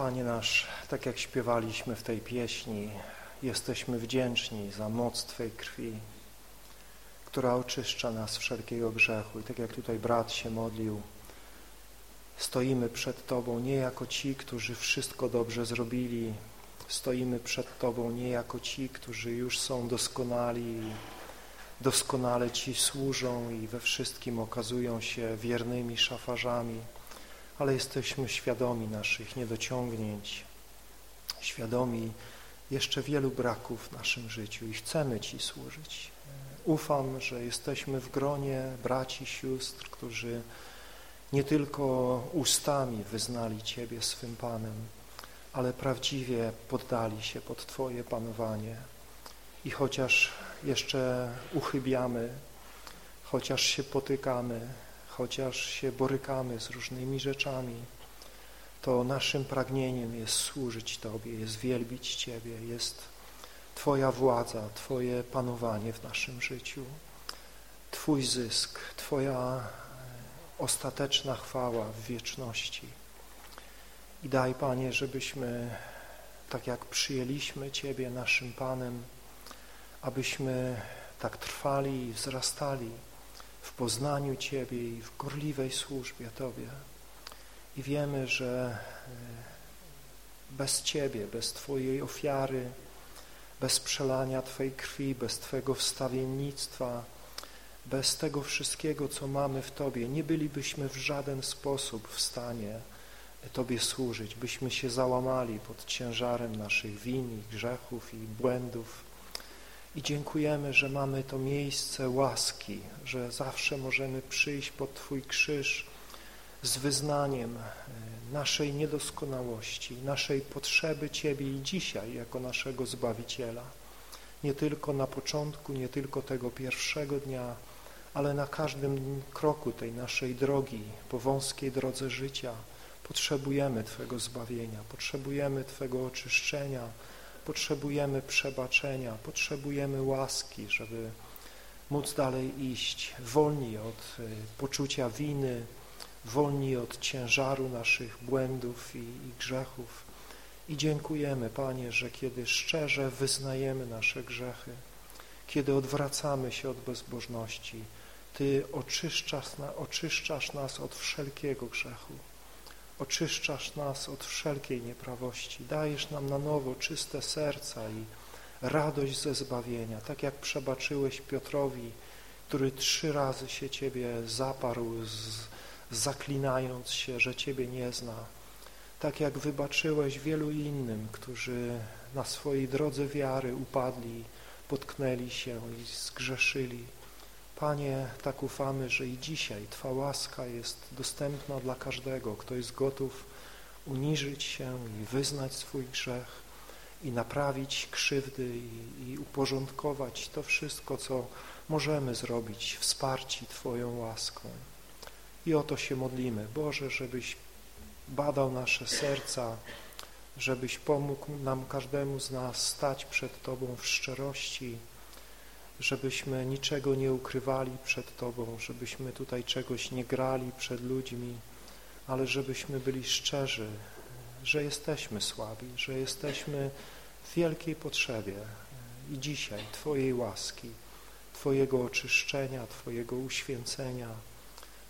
Panie nasz, tak jak śpiewaliśmy w tej pieśni, jesteśmy wdzięczni za moc Twojej krwi, która oczyszcza nas wszelkiego grzechu. I tak jak tutaj brat się modlił, stoimy przed Tobą nie jako ci, którzy wszystko dobrze zrobili, stoimy przed Tobą nie jako ci, którzy już są doskonali, doskonale Ci służą i we wszystkim okazują się wiernymi szafarzami, ale jesteśmy świadomi naszych niedociągnięć, świadomi jeszcze wielu braków w naszym życiu i chcemy Ci służyć. Ufam, że jesteśmy w gronie braci, sióstr, którzy nie tylko ustami wyznali Ciebie swym Panem, ale prawdziwie poddali się pod Twoje panowanie. I chociaż jeszcze uchybiamy, chociaż się potykamy, chociaż się borykamy z różnymi rzeczami, to naszym pragnieniem jest służyć Tobie, jest wielbić Ciebie, jest Twoja władza, Twoje panowanie w naszym życiu, Twój zysk, Twoja ostateczna chwała w wieczności. I daj, Panie, żebyśmy, tak jak przyjęliśmy Ciebie naszym Panem, abyśmy tak trwali i wzrastali w poznaniu Ciebie i w gorliwej służbie Tobie. I wiemy, że bez Ciebie, bez Twojej ofiary, bez przelania Twojej krwi, bez Twojego wstawiennictwa, bez tego wszystkiego, co mamy w Tobie, nie bylibyśmy w żaden sposób w stanie Tobie służyć, byśmy się załamali pod ciężarem naszych win i grzechów i błędów. I dziękujemy, że mamy to miejsce łaski, że zawsze możemy przyjść pod Twój krzyż z wyznaniem naszej niedoskonałości, naszej potrzeby Ciebie i dzisiaj jako naszego Zbawiciela. nie tylko na początku, nie tylko tego pierwszego dnia, ale na każdym kroku tej naszej drogi, po wąskiej drodze życia, potrzebujemy Twego zbawienia, potrzebujemy Twego oczyszczenia, potrzebujemy przebaczenia, potrzebujemy łaski, żeby móc dalej iść, wolni od y, poczucia winy, wolni od ciężaru naszych błędów i, i grzechów. I dziękujemy, Panie, że kiedy szczerze wyznajemy nasze grzechy, kiedy odwracamy się od bezbożności, Ty oczyszczasz, oczyszczasz nas od wszelkiego grzechu, oczyszczasz nas od wszelkiej nieprawości, dajesz nam na nowo czyste serca i radość ze zbawienia, tak jak przebaczyłeś Piotrowi, który trzy razy się Ciebie zaparł, z, zaklinając się, że Ciebie nie zna, tak jak wybaczyłeś wielu innym, którzy na swojej drodze wiary upadli, potknęli się i zgrzeszyli. Panie, tak ufamy, że i dzisiaj Twa łaska jest dostępna dla każdego, kto jest gotów uniżyć się i wyznać swój grzech i naprawić krzywdy i, i uporządkować to wszystko, co możemy zrobić, wsparci Twoją łaską. I o to się modlimy. Boże, żebyś badał nasze serca, żebyś pomógł nam każdemu z nas stać przed Tobą w szczerości, żebyśmy niczego nie ukrywali przed Tobą, żebyśmy tutaj czegoś nie grali przed ludźmi, ale żebyśmy byli szczerzy, że jesteśmy słabi, że jesteśmy w wielkiej potrzebie i dzisiaj Twojej łaski, Twojego oczyszczenia, Twojego uświęcenia,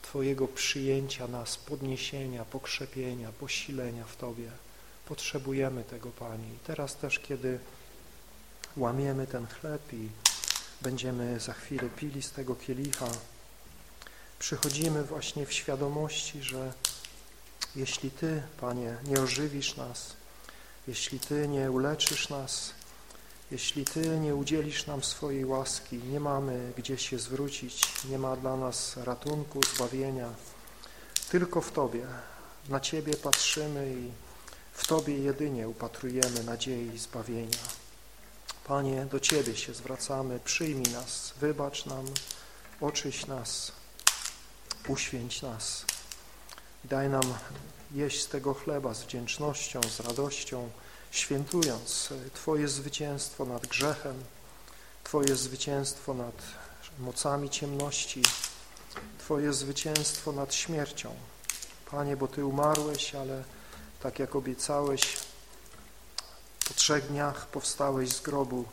Twojego przyjęcia nas, podniesienia, pokrzepienia, posilenia w Tobie. Potrzebujemy tego, Panie. I teraz też, kiedy łamiemy ten chleb i będziemy za chwilę pili z tego kielicha, przychodzimy właśnie w świadomości, że jeśli Ty, Panie, nie ożywisz nas, jeśli Ty nie uleczysz nas, jeśli Ty nie udzielisz nam swojej łaski, nie mamy gdzie się zwrócić, nie ma dla nas ratunku, zbawienia, tylko w Tobie, na Ciebie patrzymy i w Tobie jedynie upatrujemy nadziei zbawienia. Panie, do Ciebie się zwracamy, przyjmij nas, wybacz nam, oczyś nas, uświęć nas. Daj nam jeść z tego chleba z wdzięcznością, z radością, świętując Twoje zwycięstwo nad grzechem, Twoje zwycięstwo nad mocami ciemności, Twoje zwycięstwo nad śmiercią. Panie, bo Ty umarłeś, ale tak jak obiecałeś, trzech dniach powstałeś z grobu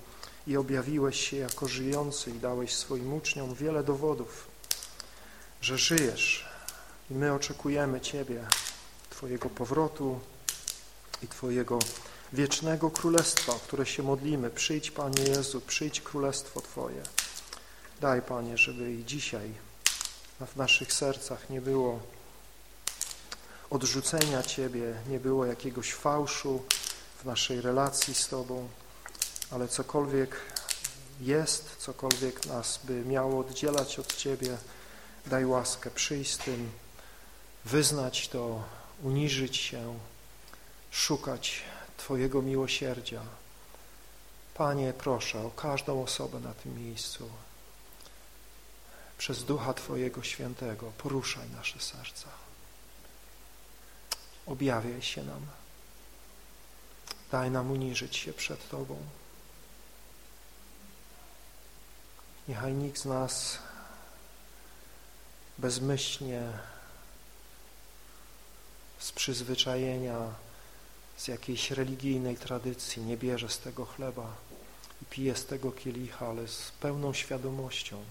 i objawiłeś się jako żyjący i dałeś swoim uczniom wiele dowodów, że żyjesz i my oczekujemy Ciebie, Twojego powrotu i Twojego wiecznego królestwa, o które się modlimy. Przyjdź, Panie Jezu, przyjdź królestwo Twoje. Daj, Panie, żeby i dzisiaj w naszych sercach nie było odrzucenia Ciebie, nie było jakiegoś fałszu w naszej relacji z Tobą, ale cokolwiek jest, cokolwiek nas by miało oddzielać od Ciebie, daj łaskę przyjść z tym, wyznać to, uniżyć się, szukać Twojego miłosierdzia. Panie, proszę o każdą osobę na tym miejscu. Przez Ducha Twojego Świętego poruszaj nasze serca. Objawiaj się nam. Daj nam uniżyć się przed Tobą. Niechaj nikt z nas bezmyślnie, z przyzwyczajenia, z jakiejś religijnej tradycji nie bierze z tego chleba i pije z tego kielicha, ale z pełną świadomością,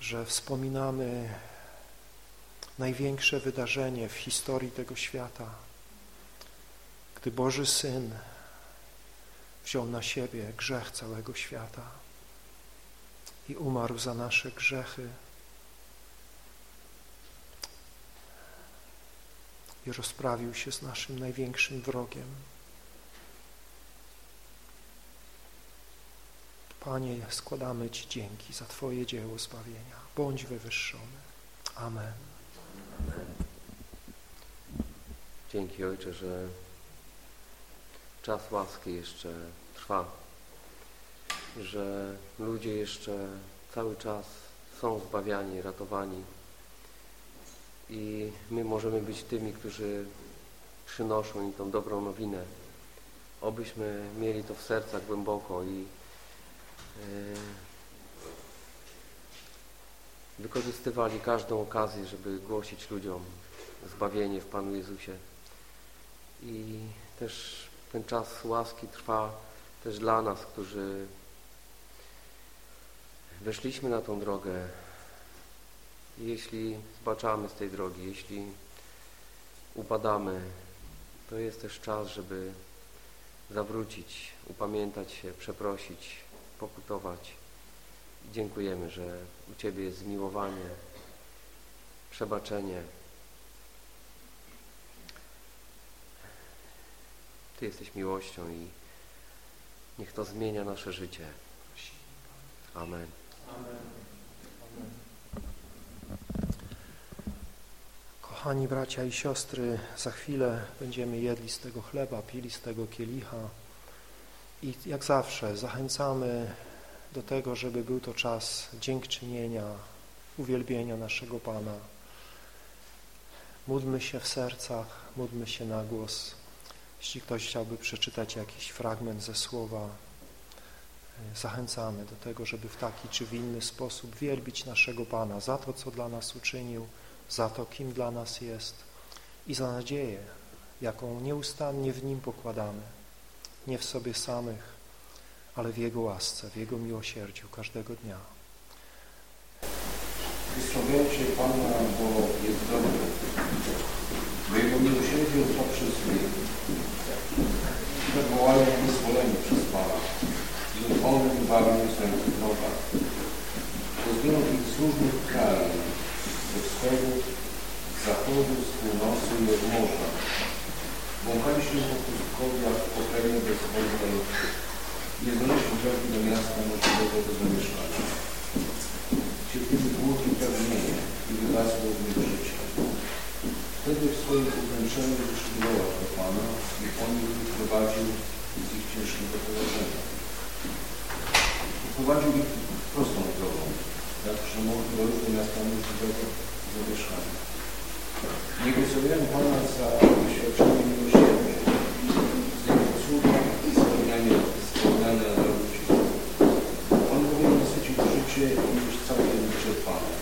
że wspominamy największe wydarzenie w historii tego świata, gdy Boży Syn wziął na siebie grzech całego świata i umarł za nasze grzechy i rozprawił się z naszym największym wrogiem. Panie, składamy Ci dzięki za Twoje dzieło zbawienia. Bądź wywyższony. Amen. Dzięki Ojcze, że czas łaski jeszcze trwa. że ludzie jeszcze cały czas są zbawiani, ratowani i my możemy być tymi, którzy przynoszą im tą dobrą nowinę. Obyśmy mieli to w sercach głęboko i yy, wykorzystywali każdą okazję, żeby głosić ludziom zbawienie w Panu Jezusie. I też ten czas łaski trwa też dla nas, którzy weszliśmy na tą drogę. Jeśli zbaczamy z tej drogi, jeśli upadamy, to jest też czas, żeby zawrócić, upamiętać się, przeprosić, pokutować. Dziękujemy, że u Ciebie jest zmiłowanie, przebaczenie. Ty jesteś miłością i niech to zmienia nasze życie. Amen. Kochani bracia i siostry, za chwilę będziemy jedli z tego chleba, pili z tego kielicha i jak zawsze zachęcamy do tego, żeby był to czas dziękczynienia, uwielbienia naszego Pana. Módlmy się w sercach, módlmy się na głos. Jeśli ktoś chciałby przeczytać jakiś fragment ze słowa, zachęcamy do tego, żeby w taki czy w inny sposób wielbić naszego Pana za to, co dla nas uczynił, za to, kim dla nas jest i za nadzieję, jaką nieustannie w Nim pokładamy, nie w sobie samych, ale w Jego łasce, w Jego miłosierdziu każdego dnia. Wysławiajcie Pana, bo jest dobry, bo Jego miłosierdzie trwa przez wiek. Zawołają wyzwolenie przez Pana i On bawią są w drogach. Pozbierał ich z różnych krajów, ze wschodu, z zachodu, z północy i od morza. Błąkaliśmy po pustkowiach w pokrewnie bezwolnej, nie znaleźli drogi do miasta możliwego do zamieszkania. Cierpieli głód i pragnienie i wygasło w nich. Wtedy w swoim ograniczeniu wyszukiwała do Pana i On ich wyprowadził z ich ciężkiego położenia. Poprowadził ich prostą drogą, mogli dojść do miasta możliwego zamieszkania. Nie głosowałem Pana za doświadczenie miłosierdzia, z Jego cuda i spełnianie, spełniane dla ludzi. On bowiem nasycił życie i już całkiem wyczerpane.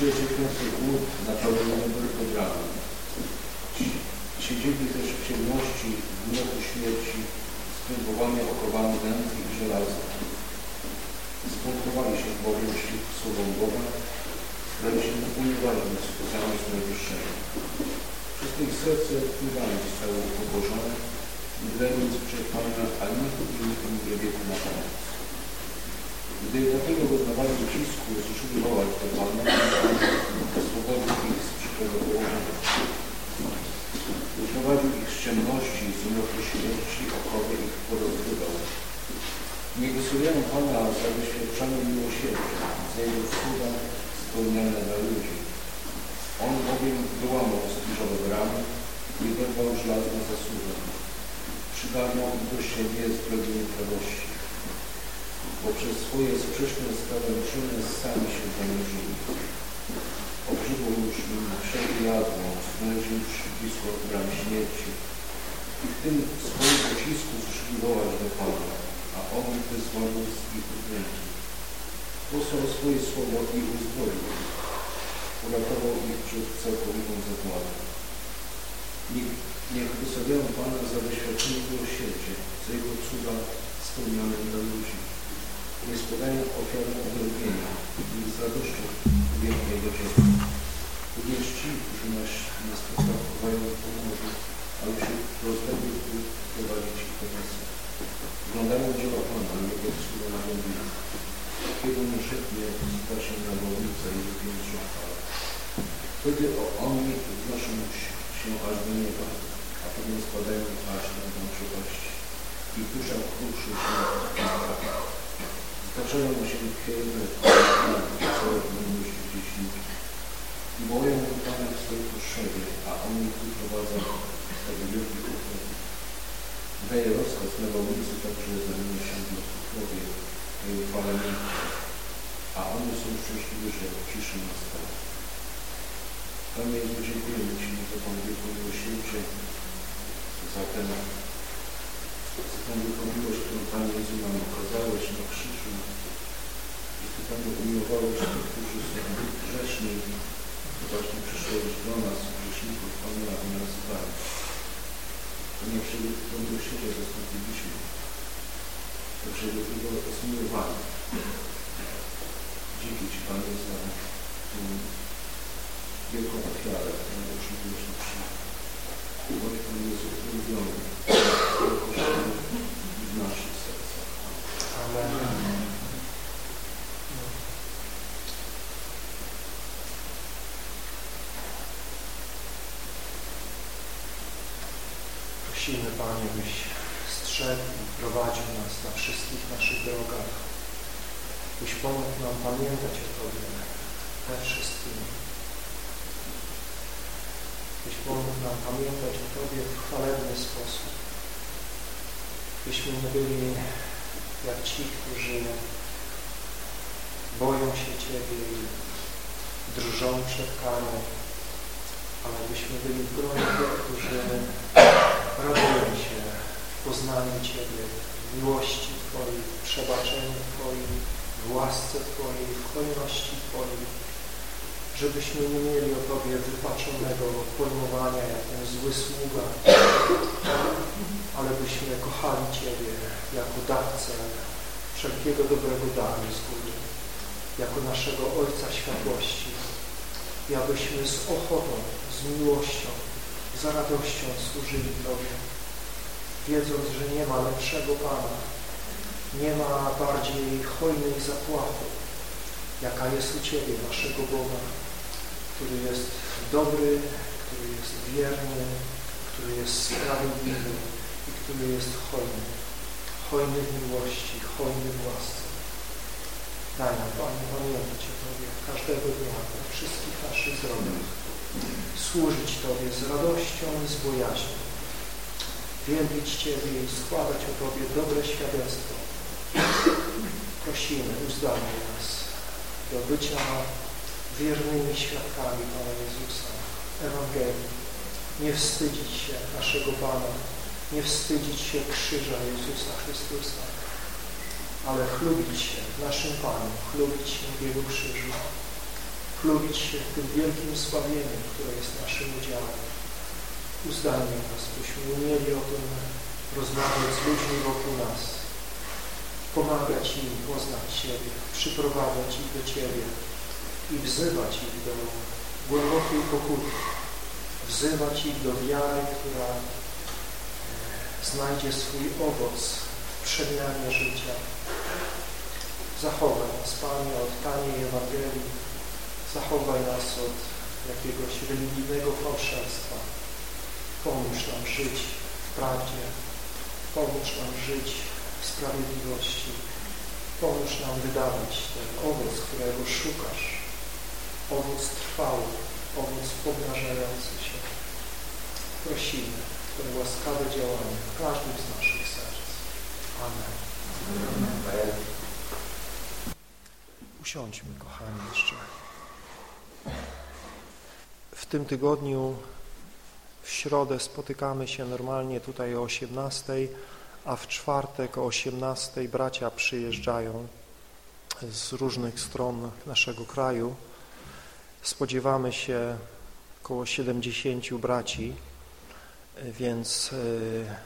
Życie cierpiące głód napełnione dobrami. Siedzieli też w ciemności, w mroku śmierci, skrępowani okowami nędzy i żelaza. Spunktowali się bowiem wśród słową Boga, stali się unieważnić zamiast Najwyższego. Przez ich serce wpływają zostały pobożone, mdlejąc przed a nikt im nie wieku na pomoc. Gdy dlatego doznawali ucisku, zaczęli wołać do Pana, oswobodził ich z przykrego położenia. Wyprowadził ich z ciemności, z mroku śmierci, okowy ich porozrywał. Nie głosujemy Pana za doświadczenie miłosierdzia, za Jego cuda spełniane dla ludzi. On bowiem wyłamał zbliżone bramy i wyrwał żelazne zasuwy. Przygarnął do siebie zbrodnie prawości, bo przez swoje sprzeczne czyny sami się zanurzyli. Obrzydło już im wszelkie jadło, znaleźli już blisko bram śmierci. I w tym swoim pocisku zszykiwować do Pana, a On wyzwolił z ich ręki. Posłał swoje słowo i uzdrowił ich. Uratował ich przed całkowitą zagładą. Niech, niech wystawiają Pana za doświadczenie miłosierdzie, za Jego cuda spełnione dla ludzi. Nie składają ofiarę uwielbienia i z radością uwielbią Jego dzieło. Również ci, którzy nas, nas potrafowają pomocy, ale się rozległy, prowadzić ich miejsca. Oglądają dzieła Pana, Jego cuda na głębinie. Kiedy nie szybnie sta się na głownicę i wypiętrzą chwałę. Wtedy oni wznoszą się aż do nieba, a potem spadają aż na przepaść. I dusza kruszy się na Staczają się całe mnóstwo dzieci. I do Pana w potrzebie, a On ich wyprowadza z tego wielkiego utraty. daje rozkaz na ulicy, także zamienia się w człowiek i uchwala a one są szczęśliwe, że ciszy nastała. Panie Jezu, dziękujemy Ci za tą wielką miłosierdzie, za ten tą wielką miłość, którą Panie Jezu nam okazałeś na krzyżu. I Ty Panie umiłowałeś tych, którzy są grzeszni. Właśnie przyszłeś do nas, grzeszników, Panie, aby nas zbawić. Panie, wszędzie Ty miłosierdzia zastąpiliśmy. Także do tego zmiłowali. Dzięki Ci, Panie, za tą wielką ofiarę, którą przybyłeś na krzyż. Bądź Pan Jezu ulubiony w naszych sercach. Amen. Prosimy, Panie, byś strzegł i prowadził nas na wszystkich naszych drogach. Byś pomógł nam pamiętać o Tobie we wszystkim. Byś pomógł nam pamiętać o Tobie w chwalebny sposób. Byśmy nie byli jak ci, którzy boją się Ciebie i drżą przed karą, ale byśmy byli w gronie tych, którzy radują się w poznaniu Ciebie, w miłości Twojej, w przebaczeniu Twoim, w łasce Twojej, w hojności Twojej, żebyśmy nie mieli o Tobie wypaczonego pojmowania jak ten zły sługa, ale byśmy kochali Ciebie jako dawcę wszelkiego dobrego daru z góry, jako naszego Ojca Światłości i abyśmy z ochotą, z miłością, z radością służyli Tobie, wiedząc, że nie ma lepszego Pana, nie ma bardziej hojnej zapłaty, jaka jest u Ciebie, naszego Boga, który jest dobry, który jest wierny, który jest sprawiedliwy i który jest hojny. Hojny w miłości, hojny w łasce. Daj nam, Panie, pamiętać o Tobie każdego dnia, we wszystkich naszych drogach. Służyć Tobie z radością i z bojaźnią. Wielbić Ciebie i składać o Tobie dobre świadectwo. Prosimy, uzdalnij nas do bycia wiernymi świadkami Pana Jezusa, Ewangelii. Nie wstydzić się naszego Pana, nie wstydzić się krzyża Jezusa Chrystusa, ale chlubić się w naszym Panu, chlubić się w Jego krzyżu, chlubić się w tym wielkim zbawieniem, które jest naszym udziałem. Uzdalnij nas, byśmy umieli o tym rozmawiać z ludźmi wokół nas, pomagać im poznać Ciebie, przyprowadzać ich do Ciebie i wzywać ich do głębokiej pokuty, wzywać ich do wiary, która e, znajdzie swój owoc w przemianie życia. Zachowaj nas, Panie, od taniej Ewangelii, zachowaj nas od jakiegoś religijnego fałszerstwa. Pomóż nam żyć w prawdzie, pomóż nam żyć sprawiedliwości, pomóż nam wydawać ten owoc, którego szukasz, owoc trwały, owoc pomnażający się. Prosimy Twoje łaskawe działanie w każdym z naszych serc. Amen. Amen. Usiądźmy, kochani, jeszcze. W tym tygodniu w środę spotykamy się normalnie tutaj o 18, a w czwartek o 18 bracia przyjeżdżają z różnych stron naszego kraju. Spodziewamy się około 70 braci, więc e,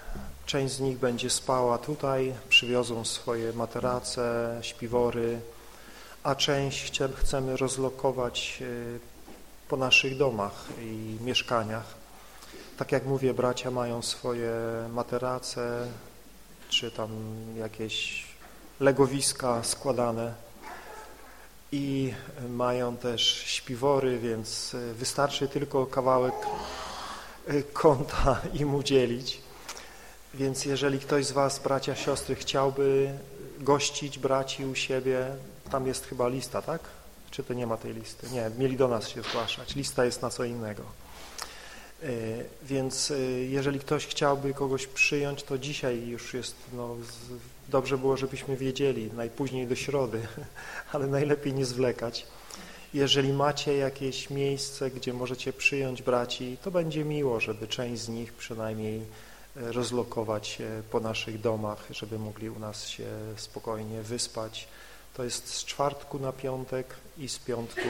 część z nich będzie spała tutaj, przywiozą swoje materace, śpiwory, a część chcemy rozlokować e, po naszych domach i mieszkaniach. Tak jak mówię, bracia mają swoje materace, czy tam jakieś legowiska składane i mają też śpiwory, więc wystarczy tylko kawałek e, kąta im udzielić. Więc jeżeli ktoś z Was, bracia, siostry, chciałby gościć braci u siebie, tam jest chyba lista, tak? Czy to nie ma tej listy? Nie, mieli do nas się zgłaszać. Lista jest na co innego. Więc jeżeli ktoś chciałby kogoś przyjąć, to dzisiaj już jest, no, dobrze było, żebyśmy wiedzieli, najpóźniej do środy, ale najlepiej nie zwlekać. Jeżeli macie jakieś miejsce, gdzie możecie przyjąć braci, to będzie miło, żeby część z nich przynajmniej e, rozlokować się po naszych domach, żeby mogli u nas się spokojnie wyspać. To jest z czwartku na piątek i z piątku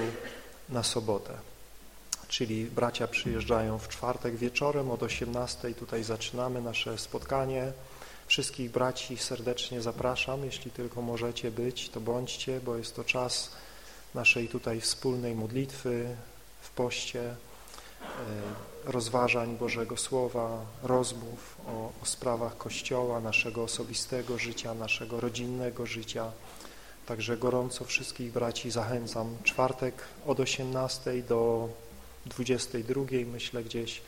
na sobotę. Czyli bracia przyjeżdżają w czwartek wieczorem od 18. Tutaj zaczynamy nasze spotkanie. Wszystkich braci serdecznie zapraszam, jeśli tylko możecie być, to bądźcie, bo jest to czas naszej tutaj wspólnej modlitwy w poście, e, rozważań Bożego Słowa, rozmów o, o sprawach Kościoła, naszego osobistego życia, naszego rodzinnego życia. Także gorąco wszystkich braci zachęcam. Czwartek od 18 do 22, myślę gdzieś.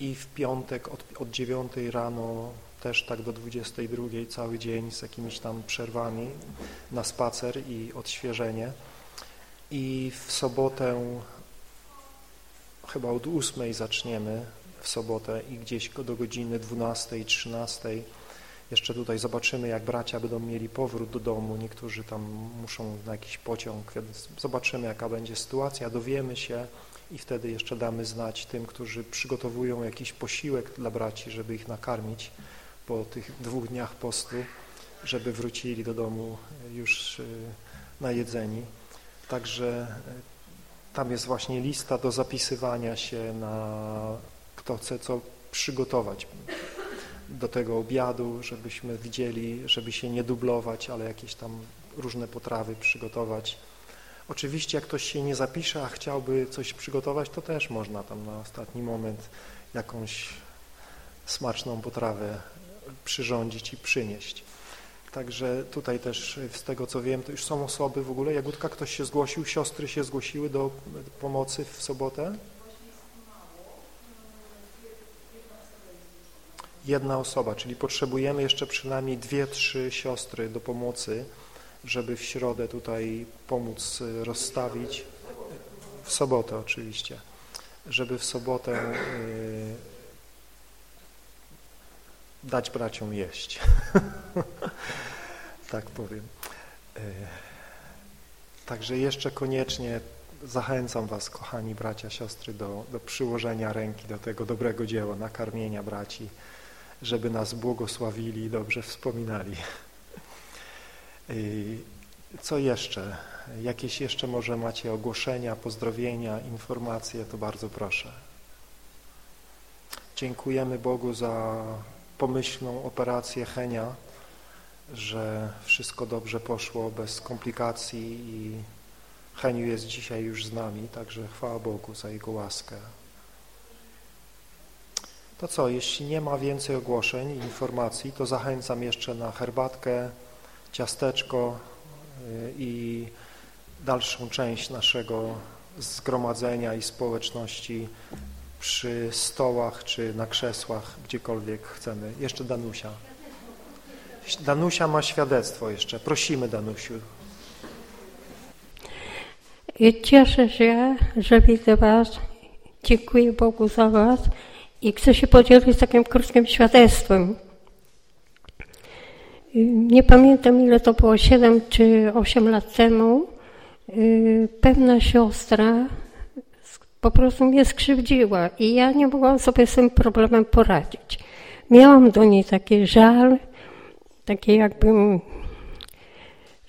I w piątek od, od 9 rano też tak do 22 cały dzień z jakimiś tam przerwami na spacer i odświeżenie. I w sobotę chyba od 8 zaczniemy w sobotę i gdzieś do godziny 12, 13 jeszcze tutaj zobaczymy, jak bracia będą mieli powrót do domu. Niektórzy tam muszą na jakiś pociąg, więc zobaczymy, jaka będzie sytuacja, dowiemy się i wtedy jeszcze damy znać tym, którzy przygotowują jakiś posiłek dla braci, żeby ich nakarmić po tych dwóch dniach postu, żeby wrócili do domu już y, najedzeni. Także y, tam jest właśnie lista do zapisywania się na kto chce co przygotować do tego obiadu, żebyśmy widzieli, żeby się nie dublować, ale jakieś tam różne potrawy przygotować. Oczywiście jak ktoś się nie zapisze, a chciałby coś przygotować, to też można tam na ostatni moment jakąś smaczną potrawę przyrządzić i przynieść. Także tutaj też z tego co wiem, to już są osoby w ogóle. Jagódka, ktoś się zgłosił, siostry się zgłosiły do pomocy w sobotę? Jedna osoba, czyli potrzebujemy jeszcze przynajmniej dwie, trzy siostry do pomocy, żeby w środę tutaj pomóc rozstawić, w sobotę oczywiście, żeby w sobotę dać braciom jeść. tak powiem. E, także jeszcze koniecznie zachęcam Was, kochani bracia, siostry, do, do przyłożenia ręki do tego dobrego dzieła, nakarmienia braci, żeby nas błogosławili i dobrze wspominali. E, co jeszcze? Jakieś jeszcze może macie ogłoszenia, pozdrowienia, informacje, to bardzo proszę. Dziękujemy Bogu za pomyślną operację Henia, że wszystko dobrze poszło, bez komplikacji i Heniu jest dzisiaj już z nami, także chwała Bogu za Jego łaskę. To co, jeśli nie ma więcej ogłoszeń informacji, to zachęcam jeszcze na herbatkę, ciasteczko y, i dalszą część naszego zgromadzenia i społeczności przy stołach czy na krzesłach, gdziekolwiek chcemy. Jeszcze Danusia. Danusia ma świadectwo jeszcze. Prosimy Danusiu. Cieszę się, że widzę Was. Dziękuję Bogu za Was i chcę się podzielić takim krótkim świadectwem. Nie pamiętam ile to było, 7 czy 8 lat temu. Pewna siostra po prostu mnie skrzywdziła i ja nie mogłam sobie z tym problemem poradzić. Miałam do niej taki żal, takie jakbym,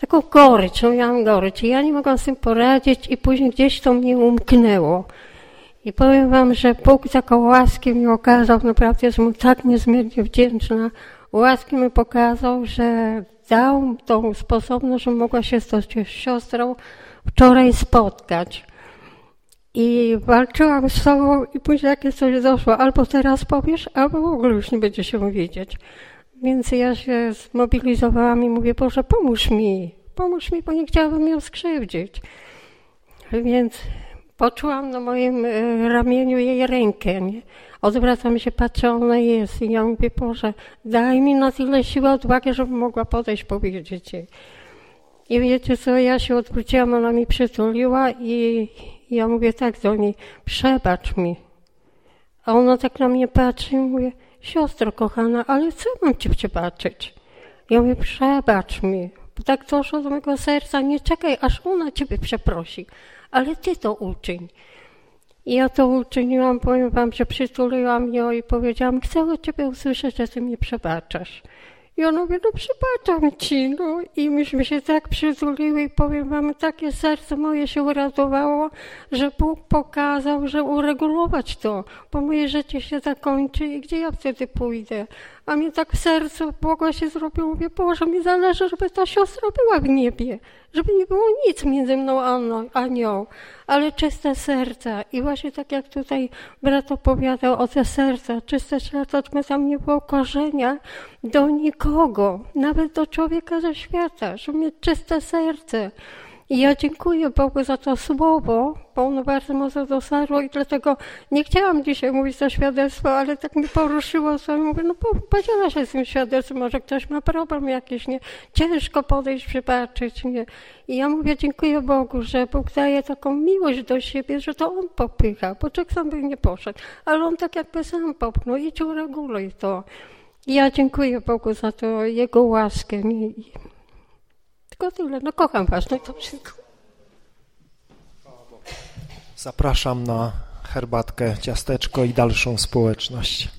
taką gorycz, no miałam gorycz i ja nie mogłam z tym poradzić i później gdzieś to mnie umknęło. I powiem wam, że Bóg taką łaskę mi okazał, naprawdę jestem mu tak niezmiernie wdzięczna. Łaski mi pokazał, że dał tą sposobność, że mogła się z tą siostrą wczoraj spotkać. I walczyłam z sobą i później jakieś coś doszło, albo teraz powiesz, albo w ogóle już nie będzie się wiedzieć. Więc ja się zmobilizowałam i mówię, Boże, pomóż mi, pomóż mi, bo nie chciałabym ją skrzywdzić. Więc poczułam na moim e, ramieniu jej rękę, nie? Odwracam się, patrzę, ona jest i ja mówię, Boże, daj mi na tyle siły odwagi, żebym mogła podejść, powiedzieć jej. I wiecie co, ja się odwróciłam, ona mi przytuliła i ja mówię tak do niej, przebacz mi. A ona tak na mnie patrzy i mówi, siostro kochana, ale co mam ci przebaczyć? Ja mówię, przebacz mi, bo tak doszło do mojego serca, nie czekaj, aż ona ciebie przeprosi, ale ty to uczyń. I ja to uczyniłam, powiem wam, że przytuliłam ją i powiedziałam, chcę od ciebie usłyszeć, że ty mnie przebaczasz. I ona mówi, no przebaczam ci, no. I myśmy się tak przytuliły i powiem wam, takie serce moje się uradowało, że Bóg pokazał, że uregulować to, bo moje życie się zakończy i gdzie ja wtedy pójdę? A mi tak w sercu Boga się zrobiło, mówię, Boże, mi zależy, żeby ta siostra była w niebie, żeby nie było nic między mną a nią, ale czyste serca. I właśnie tak jak tutaj brat opowiadał o te serca, czyste serca, żeby tam nie było korzenia do nikogo, nawet do człowieka ze świata, żeby mieć czyste serce. I ja dziękuję Bogu za to słowo, bo ono bardzo mocno dotarło i dlatego nie chciałam dzisiaj mówić to świadectwo, ale tak mi poruszyło, co mówię, no podziela się z tym świadectwem, może ktoś ma problem jakiś, nie? Ciężko podejść, przebaczyć, nie? I ja mówię, dziękuję Bogu, że Bóg daje taką miłość do siebie, że to On popycha, bo człowiek sam by nie poszedł, ale On tak jakby sam popchnął, idź ureguluj to. I ja dziękuję Bogu za to, Jego łaskę. Nie? Tylko tyle. No kocham was, no to wszystko. Zapraszam na herbatkę, ciasteczko i dalszą społeczność.